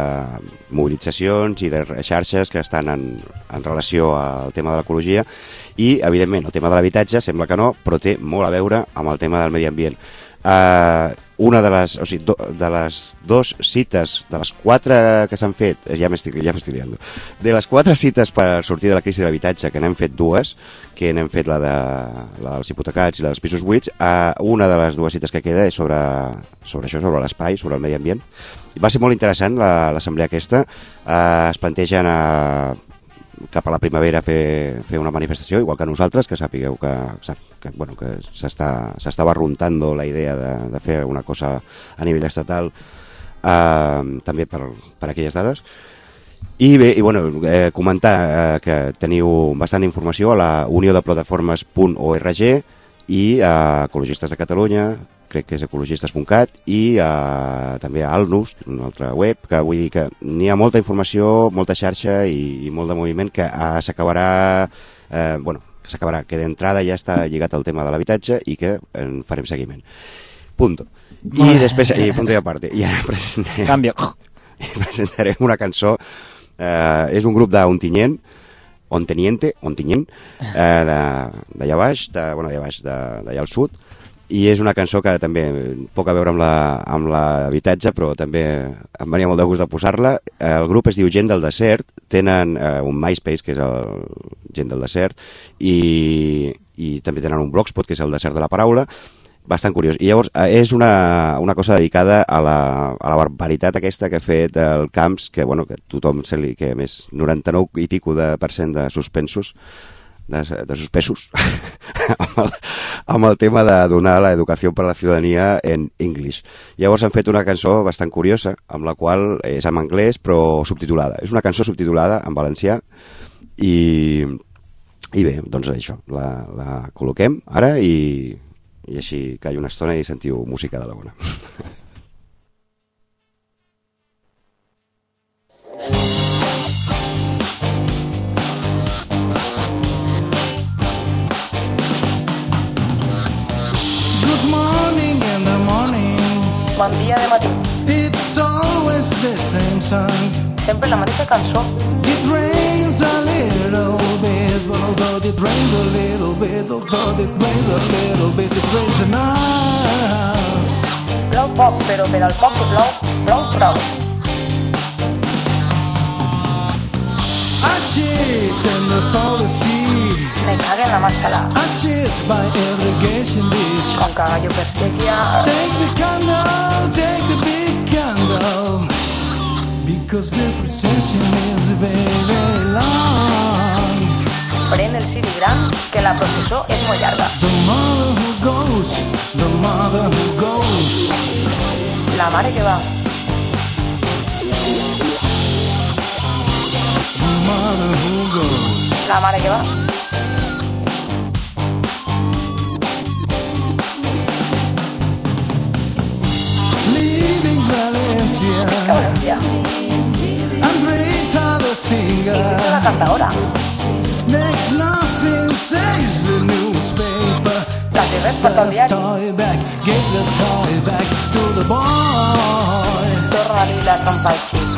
mobilitzacions i de xarxes que estan en, en relació al tema de l'ecologia i, evidentment, el tema de l'habitatge sembla que no, però té molt a veure amb el tema del medi ambient. Uh, una de les, o sigui, do, de les dos cites, de les quatre que s'han fet, eh, ja m'estic ja liando, de les quatre cites per sortir de la crisi de l'habitatge, que n'hem fet dues, que n'hem fet la, de, la dels hipotecats i la dels pisos buits, uh, una de les dues cites que queda és sobre, sobre això, sobre l'espai, sobre el medi ambient. Va ser molt interessant la- l'assemblea aquesta, uh, es plantegen a cap a la primavera fer, fer una manifestació, igual que nosaltres, que sapigueu que, que, bueno, que s'està barruntando la idea de, de fer una cosa a nivell estatal eh, també per, per aquelles dades. I bé, i bueno, eh, comentar eh, que teniu bastant informació a la uniodeplataformes.org i a Ecologistes de Catalunya, crec que és ecologistes.cat i eh, també a Alnus, una altra web, que vull dir que n'hi ha molta informació, molta xarxa i, i molt de moviment que eh, s'acabarà eh, bueno, que s'acabarà, que d'entrada ja està lligat al tema de l'habitatge i que en farem seguiment. Punto. I després, i punto i aparte. I ara presentarem, Canvio. <laughs> presentarem una cançó, eh, és un grup d'Ontinyent, Onteniente, Ontinyent, eh, de- d'allà baix, de, bueno, d'allà baix, de- d'allà al sud, i és una cançó que també poc a veure amb l'habitatge, però també em venia molt de gust de posar-la. El grup es diu Gent del Desert, tenen eh, un MySpace, que és el Gent del Desert, i, i també tenen un blogspot, que és el Desert de la Paraula, bastant curiós. I llavors eh, és una, una cosa dedicada a la, a la barbaritat aquesta que ha fet el Camps, que, bueno, que tothom se li... que més 99 i pico de percent de suspensos de, de suspesos <laughs> amb, el, amb el tema de donar l'educació per a la ciutadania en English. Llavors han fet una cançó bastant curiosa, amb la qual és en anglès però subtitulada. És una cançó subtitulada en valencià i, i bé, doncs això, la, la col·loquem ara i, i així calla una estona i sentiu música de la bona. <laughs> Bon dia de matí. It's always the same song. Sempre la mateixa cançó. It rains a little bit, but although it rains a little bit, although it rains a little bit, it rains enough. Plou poc, però per al poc que plou, plou prou. I shit the sea. Me cague en la màscara. I shit by irrigation ditch. Com cagallo per sèquia. Take the candle, take the big candle. Because the procession is very, very long. Pren el ciri gran, que la the mother who goes. La mare que va. The mother who goes. La mare que va. Leaving Valencia. La the newspaper. La res porta el diari. Toy back, give the toy back to the boy. Torna-li la trompa al.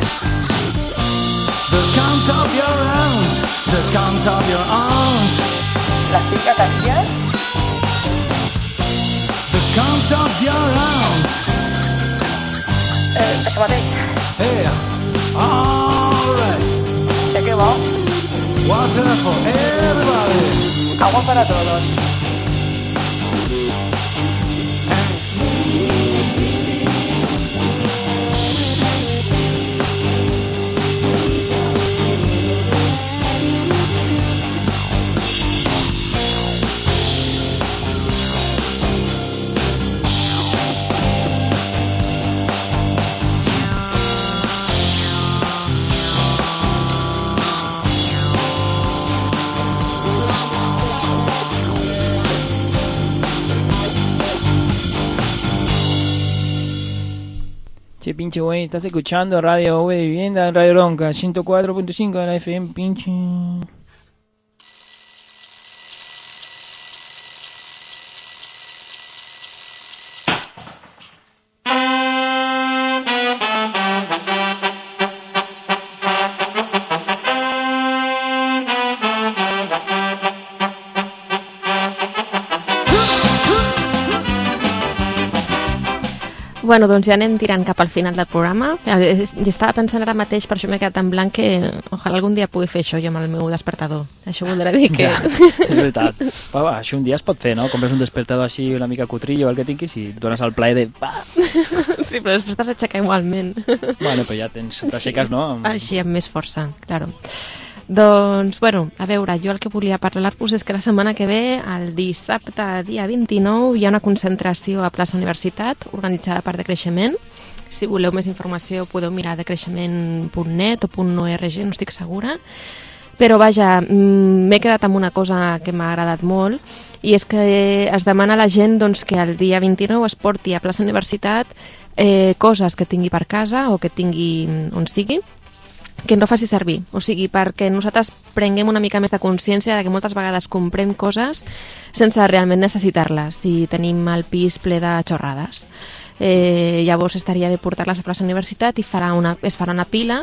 The count of your own, the count of your own. Fica Cassias. The count of your aunt. Eh, això. Hey, alright. Sé que bo. Water for everybody. Agua para todos. Pinche güey, estás escuchando Radio V Vivienda en Radio Bronca, 104.5 de la FM, pinche. Bueno, doncs ja anem tirant cap al final del programa. Eh, Jo estava pensant ara mateix, per això m'he quedat en blanc, que ojalà algun dia pugui fer això jo amb el meu despertador. Això voldrà dir que... Ja, és veritat. Però, va, això un dia es pot fer, no? Compres un despertador així una mica cutrillo, el que tinguis, i et dones el plaer de... Va! <laughs> sí, però després t'has d'aixecar igualment. Bueno, però ja tens, t'aixeques, no? Amb... Així, amb més força, claro. Doncs, bueno, a veure, jo el que volia parlar-vos és que la setmana que ve, el dissabte, dia 29, hi ha una concentració a plaça Universitat, organitzada per Decreixement. Si voleu més informació podeu mirar decreixement.net o .org, no estic segura. Però vaja, mm, m'he quedat amb una cosa que m'ha agradat molt i és que es demana a la gent doncs, que el dia 29 es porti a plaça Universitat eh, coses que tingui per casa o que tingui on sigui que no faci servir. O sigui, perquè nosaltres prenguem una mica més de consciència de que moltes vegades comprem coses sense realment necessitar-les i tenim el pis ple de xorrades. Eh, llavors estaria bé portar-les a plaça universitat i farà una, es farà una pila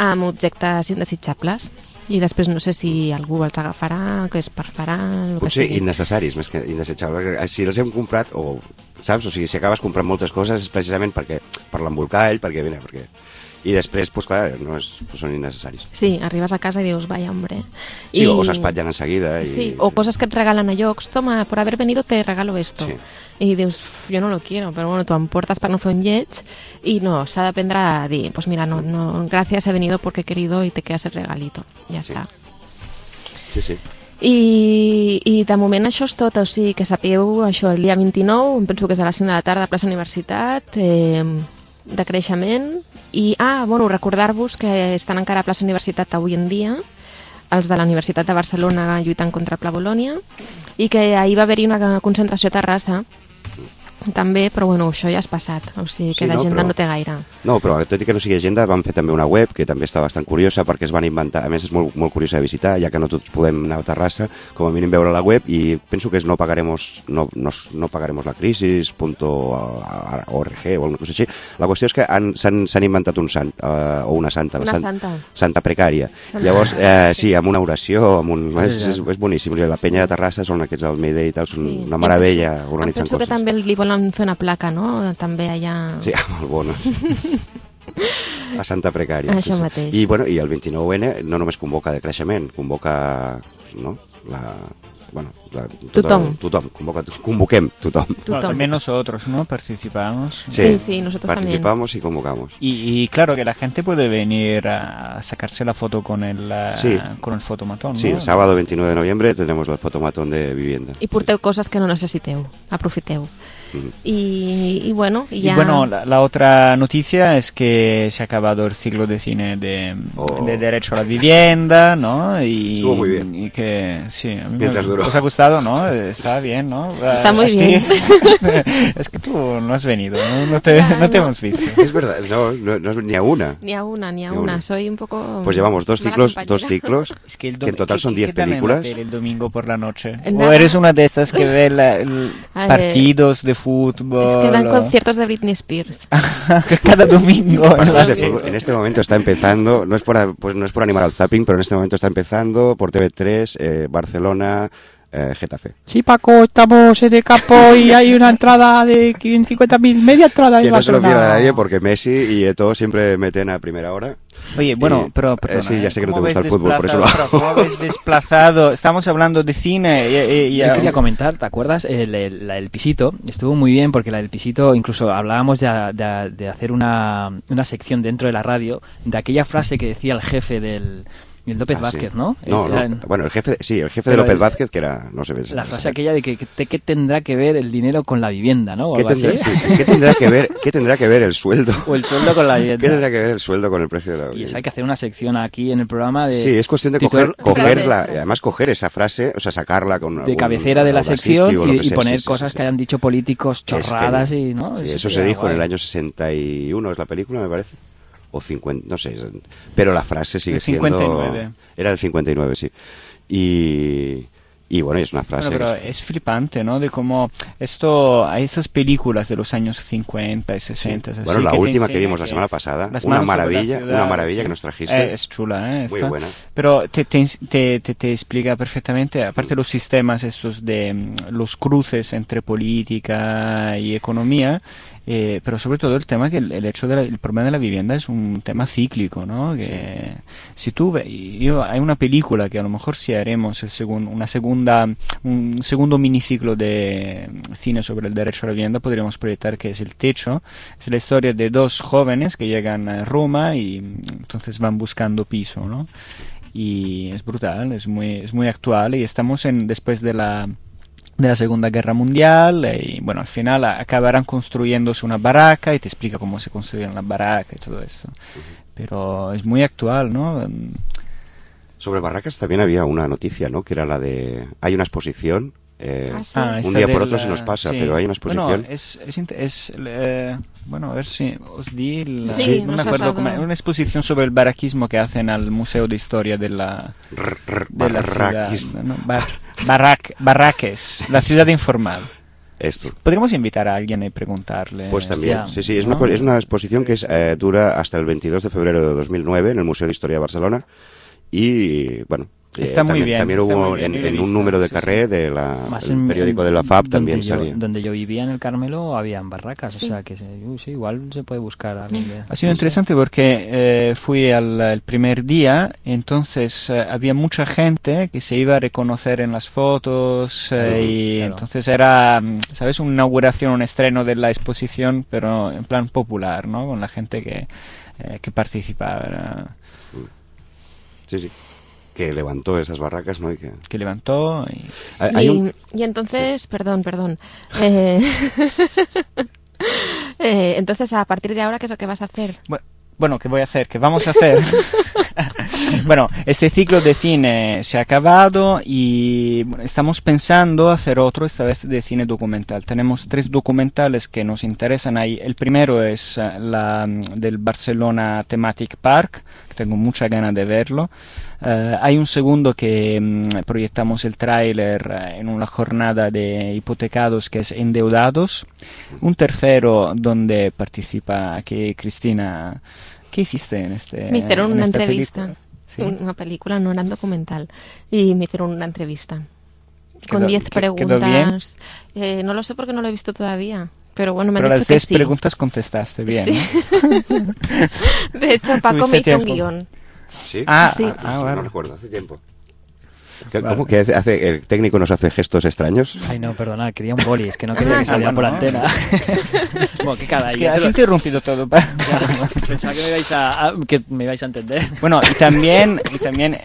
amb objectes indesitjables i després no sé si algú els agafarà, que es perfarà, el que Potser sigui. innecessaris, més que indesitjables. perquè Si els hem comprat, o, saps? O sigui, si acabes comprant moltes coses és precisament perquè, per l'embolcall, perquè, mira, perquè... I després, pues, clar, no és, pues, són innecessaris. Sí, arribes a casa i dius, vaya, hombre. Sí, o s'espatllen en seguida. I... Sí, o cosas que et regalen a llocs. Toma, por haber venido te regalo esto. Sí. I dius, "Uf, jo no lo quiero, però bueno, tu em portes per no fer un lleig i no, s'ha d'aprendre a dir, pues mira, no, no, gracias, he venido porque he querido y te quedas el regalito. Ja Sí. està. Sí, sí. I, I de moment això és tot, o sigui que sapigueu això, el dia 29, em penso que és a les 5 de la tarda a plaça Universitat, eh, de creixement, i, ah, bueno, recordar-vos que estan encara a plaça Universitat avui en dia, els de la Universitat de Barcelona lluitant contra Pla Bolònia, i que ahir va haver-hi una concentració a Terrassa, també, però bueno, això ja és passat, o sigui que Sí, sí, no, però- no té gaire. No, però tot i que no sigui agenda, van fer també una web que també està bastant curiosa perquè es van inventar, a més és molt, molt curiosa de visitar, ja que no tots podem anar a Terrassa, com a mínim veure la web i penso que és no pagaremos, no, no, no pagaremos la crisis, punto org o alguna cosa així. La qüestió és que han- s'han inventat un sant, eh, o una santa, la Una sant- santa. santa precària. Santa Llavors, eh, sí, amb una oració, amb un, és, Sí, és, és boníssim. La penya de Terrassa són aquests del Mayday i tal, són Sí. una meravella penso- organitzant Em penso que coses. també li volen fer una placa, no?, també allà... Sí, <laughs> molt bones. La Santa Precària. Això sí, sí. mateix. I, bueno, I el 29N no només convoca de creixement, convoca no? la, bueno, la, tota- Tothom. tothom convoca, convoquem tothom. Bueno, Tothom. también nosotros, ¿no? Participamos. Sí, sí, nosotros también. Participamos y convocamos. Y, y claro que la gente puede venir a sacarse la foto con el, Sí. con el fotomatón, Sí, ¿no? el sábado 29 de noviembre tendremos el fotomatón de vivienda. I porteu coses que no necessiteu, aprofiteu. I, i bueno, i Y bueno, la, la otra noticia es que se ha acabado el ciclo de cine de, Oh. de Derecho a la Vivienda, ¿no? Y, Estuvo muy bien. Y que, sí, a mí Mientras me, duró. ¿Os ha gustado, no? Está bien, ¿no? Está muy bien. <laughs> es que tú no has venido, no, No te, Ya, no te hemos visto. Es verdad, no, no, ni a una. Ni a una, ni a Ni una. una. Soy un poco... Pues llevamos dos ciclos, dos ciclos, <laughs> Es que, el que en total ¿qué- son qué 10 tal en la películas. el domingo por la noche. Eh, ¿O nada. eres una de estas que ve la- el <laughs> partidos de fútbol? Es que dan o- conciertos de Britney Spears. <laughs> Cada domingo. en este momento está empezando, no es, por, pues no es por animar al zapping, pero en este momento está empezando por TV3, eh, Barcelona, eh, Getafe. Sí, Paco, estamos en el campo y hay una entrada de 50.000, media entrada de Que no se lo pierda nadie porque Messi y Eto'o siempre meten a primera hora. Oye, bueno, Y, pero, eh, perdona, sí, ya sé que no te ¿cómo gusta el fútbol, por eso lo desplazado- hago. pero ¿Cómo ves desplazado? Estamos hablando de cine y, y- y- Yo quería comentar, ¿te acuerdas? El, el- la del pisito estuvo muy bien porque la del pisito, incluso hablábamos de, de- de hacer una, una sección dentro de la radio de aquella frase que decía el jefe del el López Ah, sí. Vázquez, ¿no? No, Es- no, era- Bueno, el jefe, sí, el jefe de López el- Vázquez, que era, no sé, la frase aquella de que, que, que tendrá que ver el dinero con la vivienda, ¿no? O ¿Qué tendrá, sí, ¿qué que ver, qué tendrá que ver el sueldo? <laughs> O el sueldo con la ¿Qué vivienda. tendrá que ver el sueldo con el precio de la Y eso vivienda? hay que hacer una sección aquí en el programa de... Sí, es cuestión de titular- coger, cogerla, frases. y además coger esa frase, o sea, sacarla con de algún cabecera de la sección y, y poner sí, cosas sí, que hayan dicho políticos chorradas y no Eso se dijo en el año 61, es la película, me parece. O 50, no sé. Pero la frase sigue El 59. siendo... Era el 59, sí. Y, y bueno, es una frase... Bueno, pero es flipante, ¿no? De cómo esto, hay esas películas de los años 50 y 60. así Bueno, la que última que vimos la semana pasada, una maravilla, ciudad, una maravilla sí. que nos trajiste. Eh, es chula, ¿eh? Muy Esta. buena. Pero te, te, te, te- explica perfectamente, aparte de los sistemas estos de mm, los cruces entre política y economía, eh, pero sobre todo el tema que el, el hecho del problema de la vivienda es un tema cíclico, ¿no? Que si tú ve- yo hay una película que a lo mejor si haremos el segun- una segunda un segundo miniciclo de mm, cine sobre el derecho a la vivienda podríamos proyectar que es el techo. Es la historia de dos jóvenes que llegan a Roma y mm, entonces van buscando piso no y es brutal es muy es muy actual y estamos en después de la de la Segunda Guerra Mundial y bueno al final acabarán construyéndose una baraca y te explica cómo se construyeron la baraca y todo eso. Pero es muy actual no Sobre Barracas también había una noticia, ¿no? Que era la de... Hay una exposición Eh, Ah, sí. Ah, un día por otro se nos pasa, sí. pero hay una exposición. Bueno, es, es, int- es, eh, bueno, a ver si os di la- Sí, no nos me has acuerdo una exposición sobre el baraquismo que hacen al Museo de Historia de la, de la ciudad, barraquismo. ¿no? Bar- barrac- Barraques, la ciudad informal. Esto. Podríamos invitar a alguien y preguntarle. Pues también, sí, sí, es, ¿no? una, es una exposición que es, eh, dura hasta el 22 de febrero de 2009 en el Museo de Historia de Barcelona y, bueno, eh, Está muy también, bien, también está hubo muy bien, en, un número de sí, carré de la, Más el en- periódico en- de la FAB donde también yo, salía. Donde yo vivía en el Carmelo habían barracas, Sí. o sea que sí, igual se puede buscar a alguien de- Ha sido no sé. interesante porque eh, fui al el primer día, entonces eh, había mucha gente que se iba a reconocer en las fotos eh, y claro. entonces era, mm, ¿sabes? Una inauguración, un estreno de la exposición, pero en plan popular, ¿no? Con la gente que, eh, que participaba, Sí, sí. Que levantó esas barracas, ¿no? Y que... que levantó y... Hay- hay y, un- y entonces, perdón, perdón. Eh, <laughs> eh, entonces, a partir de ahora, ¿qué es lo que vas a hacer? Bueno, bueno, ¿qué voy a hacer? ¿Qué vamos a hacer? <laughs> bueno, este ciclo de cine se ha acabado y bueno, estamos pensando hacer otro, esta vez de cine documental. Tenemos tres documentales que nos interesan ahí. El primero es eh, la mm, del Barcelona Thematic Park, que tengo mucha ganas de verlo. Eh, hay un segundo que mm, proyectamos el tráiler eh, en una jornada de hipotecados que es Endeudados. Un tercero donde participa aquí Cristina. ¿Qué hiciste en este Me hicieron en una esta entrevista. película? Sí. Una película, no era un documental. Y me hicieron una entrevista. Con Quedó- 10 que- quedó bien. preguntas. Eh, no lo sé porque no lo he visto todavía. Pero bueno, me Pero han las dicho que 10 sí. preguntas contestaste bien. Sí. ¿no? <laughs> De hecho, Paco me hizo un guion. ¿Sí? Ah, Sí. ah, ah, no recuerdo, hace tiempo. ¿Qué- Vale. ¿Cómo que hace, hace- el técnico nos hace gestos extraños? Ay, no, perdonad, quería un boli, es que no quería que Ah, saliera por bueno. antena. <laughs> bueno, qué cara, Es ya que te has lo- interrumpido todo. pa- <laughs> Pensaba que me ibais a, a- que me ibais a entender. Bueno, y también, y también,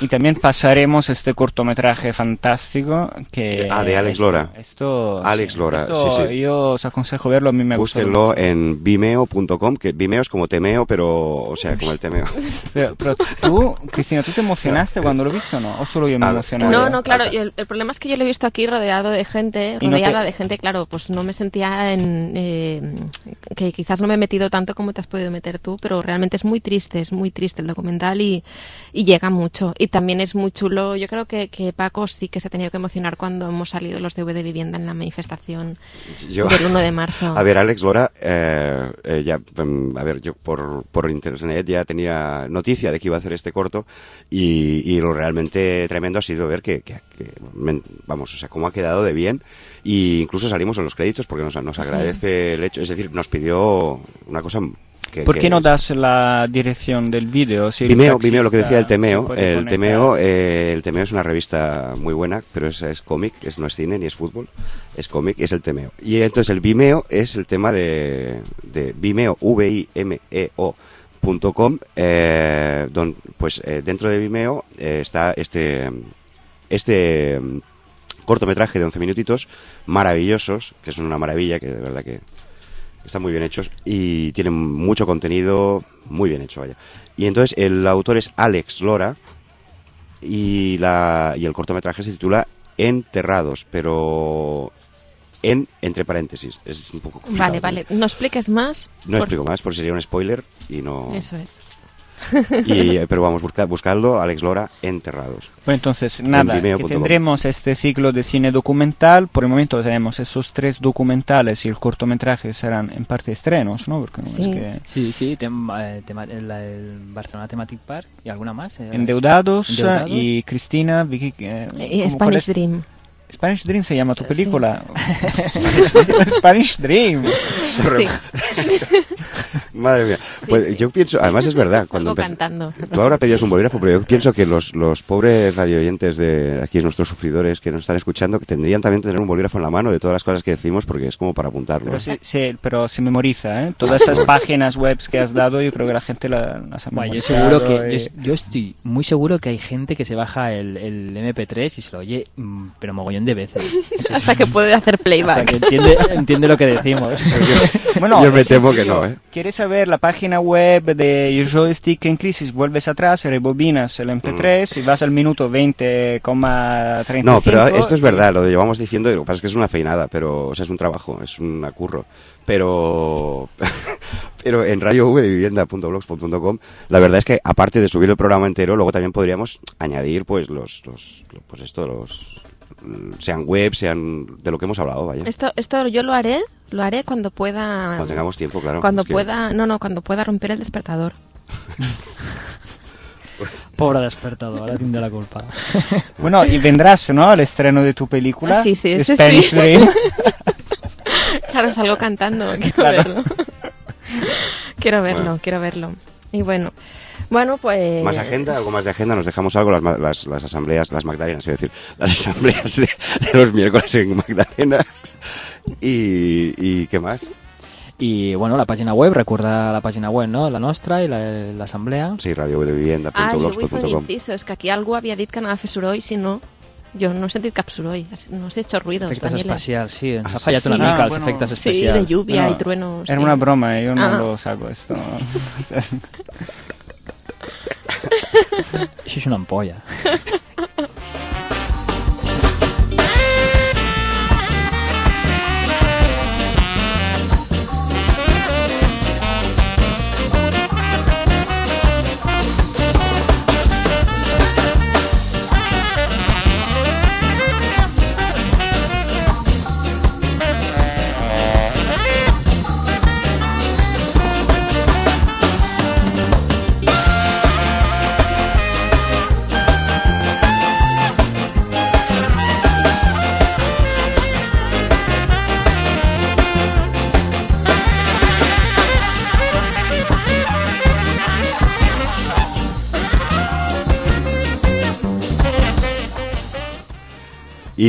y también pasaremos este cortometraje fantástico que Ah, de Alex esto- Lora. Esto, Alex sí, Lora, esto sí, sí. Yo os aconsejo verlo, a mí me gusta. Búsquenlo en vimeo.com, que Vimeo es como temeo, pero, o sea, como el temeo. Pero, pero tú, Cristina, ¿tú te emocionaste cuando lo viste o no? ¿O solo yo me A ver, emocioné? No, no, claro, y el, el problema es que yo lo he visto aquí rodeado de gente, Y no te- rodeada de gente, claro, pues no me sentía en... eh, que quizás no me he metido tanto como te has podido meter tú, pero realmente es muy triste, es muy triste el documental y, y llega mucho. Y también es muy chulo, yo creo que, que Paco sí que se ha tenido que emocionar cuando hemos salido los de V de Vivienda en la manifestación Yo- del 1 de marzo. <laughs> A ver, Alex Lora, eh, eh, ya, mm, a ver, yo por, por internet ya tenía noticia de que iba a hacer este corto y, y lo realmente tremendo ha sido ver que, que- que, vamos, o sea, cómo ha quedado de bien y incluso salimos en los créditos porque nos, nos Sí. agradece el hecho, es decir, nos pidió una cosa que... ¿Por que qué no das la dirección del vídeo? Si Vimeo, Vimeo, lo que decía el Temeo. El. Temeo, eh, el Temeo es una revista muy buena, pero es, es cómic, es, no es cine ni es fútbol, es cómic, es el Temeo. Y entonces el Vimeo es el tema de, de Vimeo, V-I-M-E-O. Eh, pues eh, dentro de Vimeo eh, está este este mm, cortometraje de 11 minutitos maravillosos, que son una maravilla, que de verdad que están muy bien hechos y tienen mucho contenido muy bien hecho, vaya. Y entonces el autor es Alex Lora y, la, y el cortometraje se titula Enterrados, pero en entre paréntesis. Es un poco complicado, Vale, ¿no? vale. No expliques más. No por- explico más, porque sería un spoiler y no... Eso es. Y, eh, pero vamos, busca, buscadlo, Alex Lora, Enterrados. Bueno, entonces, En nada, que vimeo.com. tendremos este ciclo de cine documental. Por el momento tenemos esos tres documentales y el cortometraje serán en parte estrenos, ¿no? Porque no es Sí. que... Sí, sí, tem- eh, tema- el, el Barcelona Thematic Park y alguna más. eh, Endeudados, Endeudado. y Cristina, Vicky... eh, Eh, ¿cómo- cuál Spanish? Dream. Spanish Dream si chiama tu eh, pellicola? Sì. <laughs> Spanish Dream! Sí. <laughs> Madre mía. Sí, Pues sí. yo pienso, además es verdad, cuando cantando. Tú ahora pedías un bolígrafo, pero yo pienso que los, los pobres radioyentes de aquí, nuestros sufridores que nos están escuchando, que tendrían también que tener un bolígrafo en la mano de todas las cosas que decimos, porque es como para apuntarlo. Pero se, se- pero se memoriza, ¿eh? Todas esas páginas web que has dado, yo creo que la gente la- las ha Buah, yo memorizado seguro que y- yo, yo estoy muy seguro que hay gente que se baja el, el MP3 y se lo oye mm, pero mogollón de veces. <laughs> Hasta que puede hacer Hasta playback. que entiende, entiende lo que decimos. <laughs> Yo <laughs> Bueno, Yo me temo que no, ¿eh? ¿Quieres saber la página web de Joystick en Crisis? Vuelves atrás, rebobinas el MP3 y vas al minuto 20,35. No, pero esto es verdad, lo llevamos diciendo, y lo que pasa es que es una feinada, pero, o sea, es un trabajo, es un acurro. Pero, <laughs> pero en radiovdevivienda.blogspot.com, la verdad es que aparte de subir el programa entero, luego también podríamos añadir, pues, los, los, pues esto, los, sean web, sean de lo que hemos hablado, vaya. Esto, esto yo lo haré, lo haré cuando pueda. Cuando tengamos tiempo, claro. Cuando que- pueda, no, no, cuando pueda romper el despertador. <laughs> Pobre despertador, ara tindrà la culpa. <laughs> Bueno, y vendrás, ¿no? Al estreno de tu película. Ah, sí, sí, sí, Spanish sí. Dream. <laughs> Claro, salgo cantando, quiero Claro. verlo. quiero verlo, Bueno. quiero verlo. Y bueno, bueno, pues... Más agenda, algo más de agenda, nos dejamos algo, las, ma- las, las asambleas, las Magdalenas, es decir, las asambleas de, de los miércoles en Magdalenas. Y, y ¿qué más? I, bueno, la pàgina web, recorda la pàgina web, no?, la nostra i la- l'assemblea. Sí, Ah, jo vull fer un inciso, és que aquí algú havia dit que anava a fer soroll, si no, jo no he sentit cap soroll, no he hecho ruidos, Efectes especials, sí, ens Ah, ha fallat sí. una mica Ah, els bueno. efectes Sí, de lluvia No, y truenos. Era sí. una broma, yo no Ah. lo saco esto. <laughs> 呵呵呵呵呀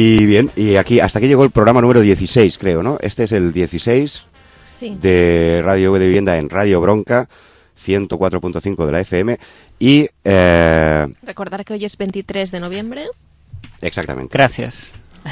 Y bien, y aquí, hasta aquí llegó el programa número 16, creo, ¿no? Este es el 16 Sí. de Radio V de Vivienda en Radio Bronca, 104.5 de la FM. Y, eh, Recordar que hoy es 23 de noviembre. exactamente. Gracias. <laughs>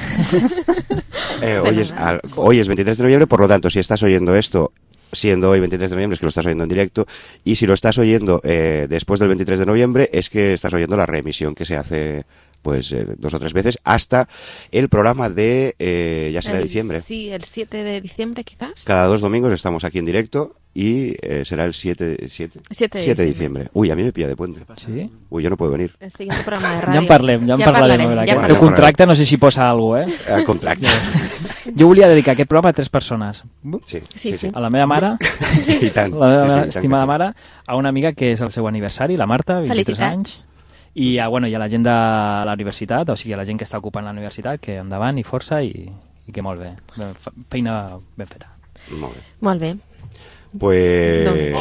Eh, hoy, es, al- hoy es 23 de noviembre, por lo tanto, si estás oyendo esto siendo hoy 23 de noviembre, es que lo estás oyendo en directo. Y si lo estás oyendo eh, después del 23 de noviembre, es que estás oyendo la reemisión que se hace pues eh, dos o tres veces hasta el programa de eh, ya será El- diciembre. Sí, el 7 de diciembre quizás. Cada dos domingos estamos aquí en directo y eh, será el 7, 7, 7 de 7 de diciembre. diciembre. Uy, a mí me pilla de puente. Sí? Uy, yo no puedo venir. El siguiente programa de Ja ràdio. en parlem, ja en Ja parlarem. parlarem, Ja ja el contracte no sé si posa alguna cosa, eh? El contracte. Jo <laughs> volia dedicar aquest programa a tres persones. Sí, Sí, sí. A la meva mare, <laughs> I tant. la meva Sí, sí, tant estimada sí. mare, a una amiga que és el seu aniversari, la Marta, 23 Felicitats. anys, i a, bueno, i a la gent de la universitat, o sigui, a la gent que està ocupant la universitat, que endavant i força i, i que molt bé. Feina ben feta. Molt bé. Molt bé. Pues Doncs-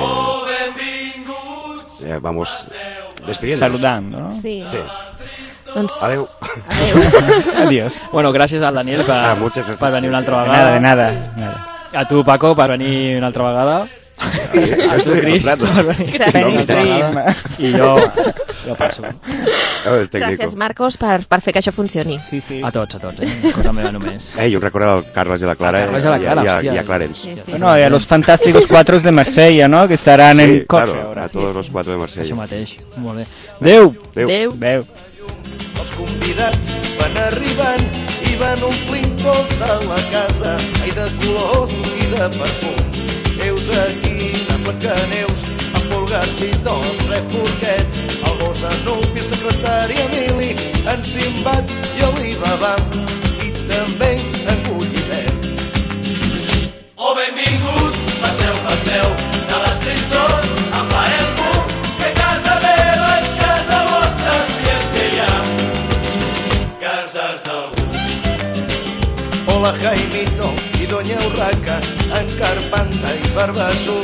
eh, vamos despidiendo. Saludando, ¿no? Sí. Sí. Doncs... Adeu. <laughs> Adeu. Adiós. Bueno, gràcies al Daniel per, Ah, per venir una altra De vegada. nada, de nada. nada. A tu, Paco, per venir una altra vegada. Una altra vegada. I jo, jo passo. El tècnico. Gràcies, Marcos, per, per fer que això funcioni. Sí, sí. A tots, a tots, eh? Cosa meva només. Eh, i un record al Carles i a la Clara, Carles i a la i, Clara, i, a, hòstia. i a Clarence. Sí, sí. Bueno, y a los fantásticos cuatros de Marsella, ¿no? Que estarán Sí, en coche claro, a todos los cuatro de Això Marsella. mateix. Molt bé. Adéu! Adéu. Adéu. Veu. Els convidats van arribant i van omplint tota la casa ai de colors i de perfums. Heus aquí, de Placaneus, amb Pol Garcito, els tres porquets, el gos Anupi, el secretari Emili, en Simbat i l'Ibabà, i també en Gulliver. Oh, benvinguts, passeu, passeu, de les tristos en farem punt, que casa meva és casa vostra, si és que hi ha cases d'algú. Hola Jaimito i Doña Urraca, en Carpanta i Barbassó,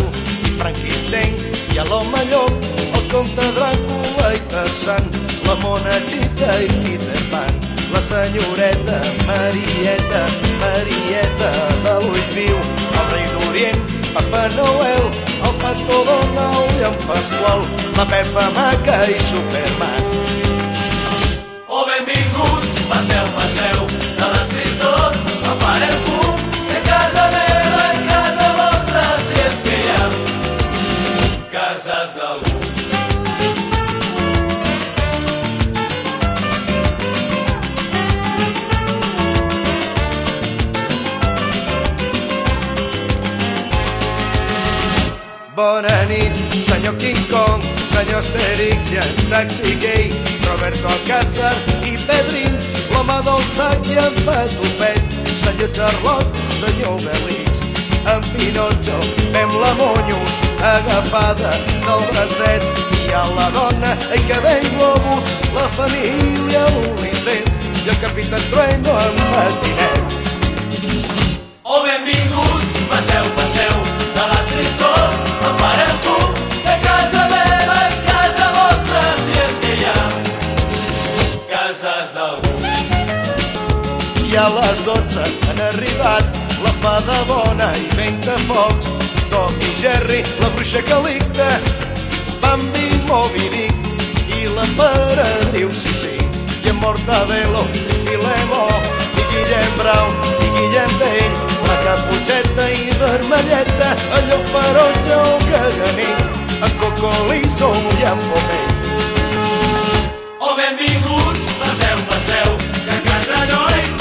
i Franquisteny i a l'home llop, el comte Dràcula i Tarzan, la monachita i Peter Pan, la senyoreta Marieta, Marieta de l'ull viu, el rei d'Orient, Papa Noel, el Pato Donald i en Pasqual, la Pepa Maca i Superman. Oh, benvinguts, passeu, passeu, de les tristos, en farem punt, Bona nit, senyor King Kong, senyor Asterix i en Taxi Gay, Roberto Alcázar i Pedrin, l'home del sac i en Patufet, senyor Charlot, senyor Belix, en Pinotxo, fem la Monyos, agafada del bracet, i a la dona, ai que ve globus, la família Ulisses, i el capità Trueno en matinet. Arribat la fada bona i Ventafocs, Tom i Jerry, la bruixa Calixta, Bambi, Moby Dick i l'emperadriu Sissi, i en Mortadelo, i Filemó, i Guillem Brown, i Guillem Tell, la Caputxeta i Vermelleta, allò ferotge o caganí, en Cocolizo i en Pomell. O benvinguts, passeu, passeu, que a casa no hi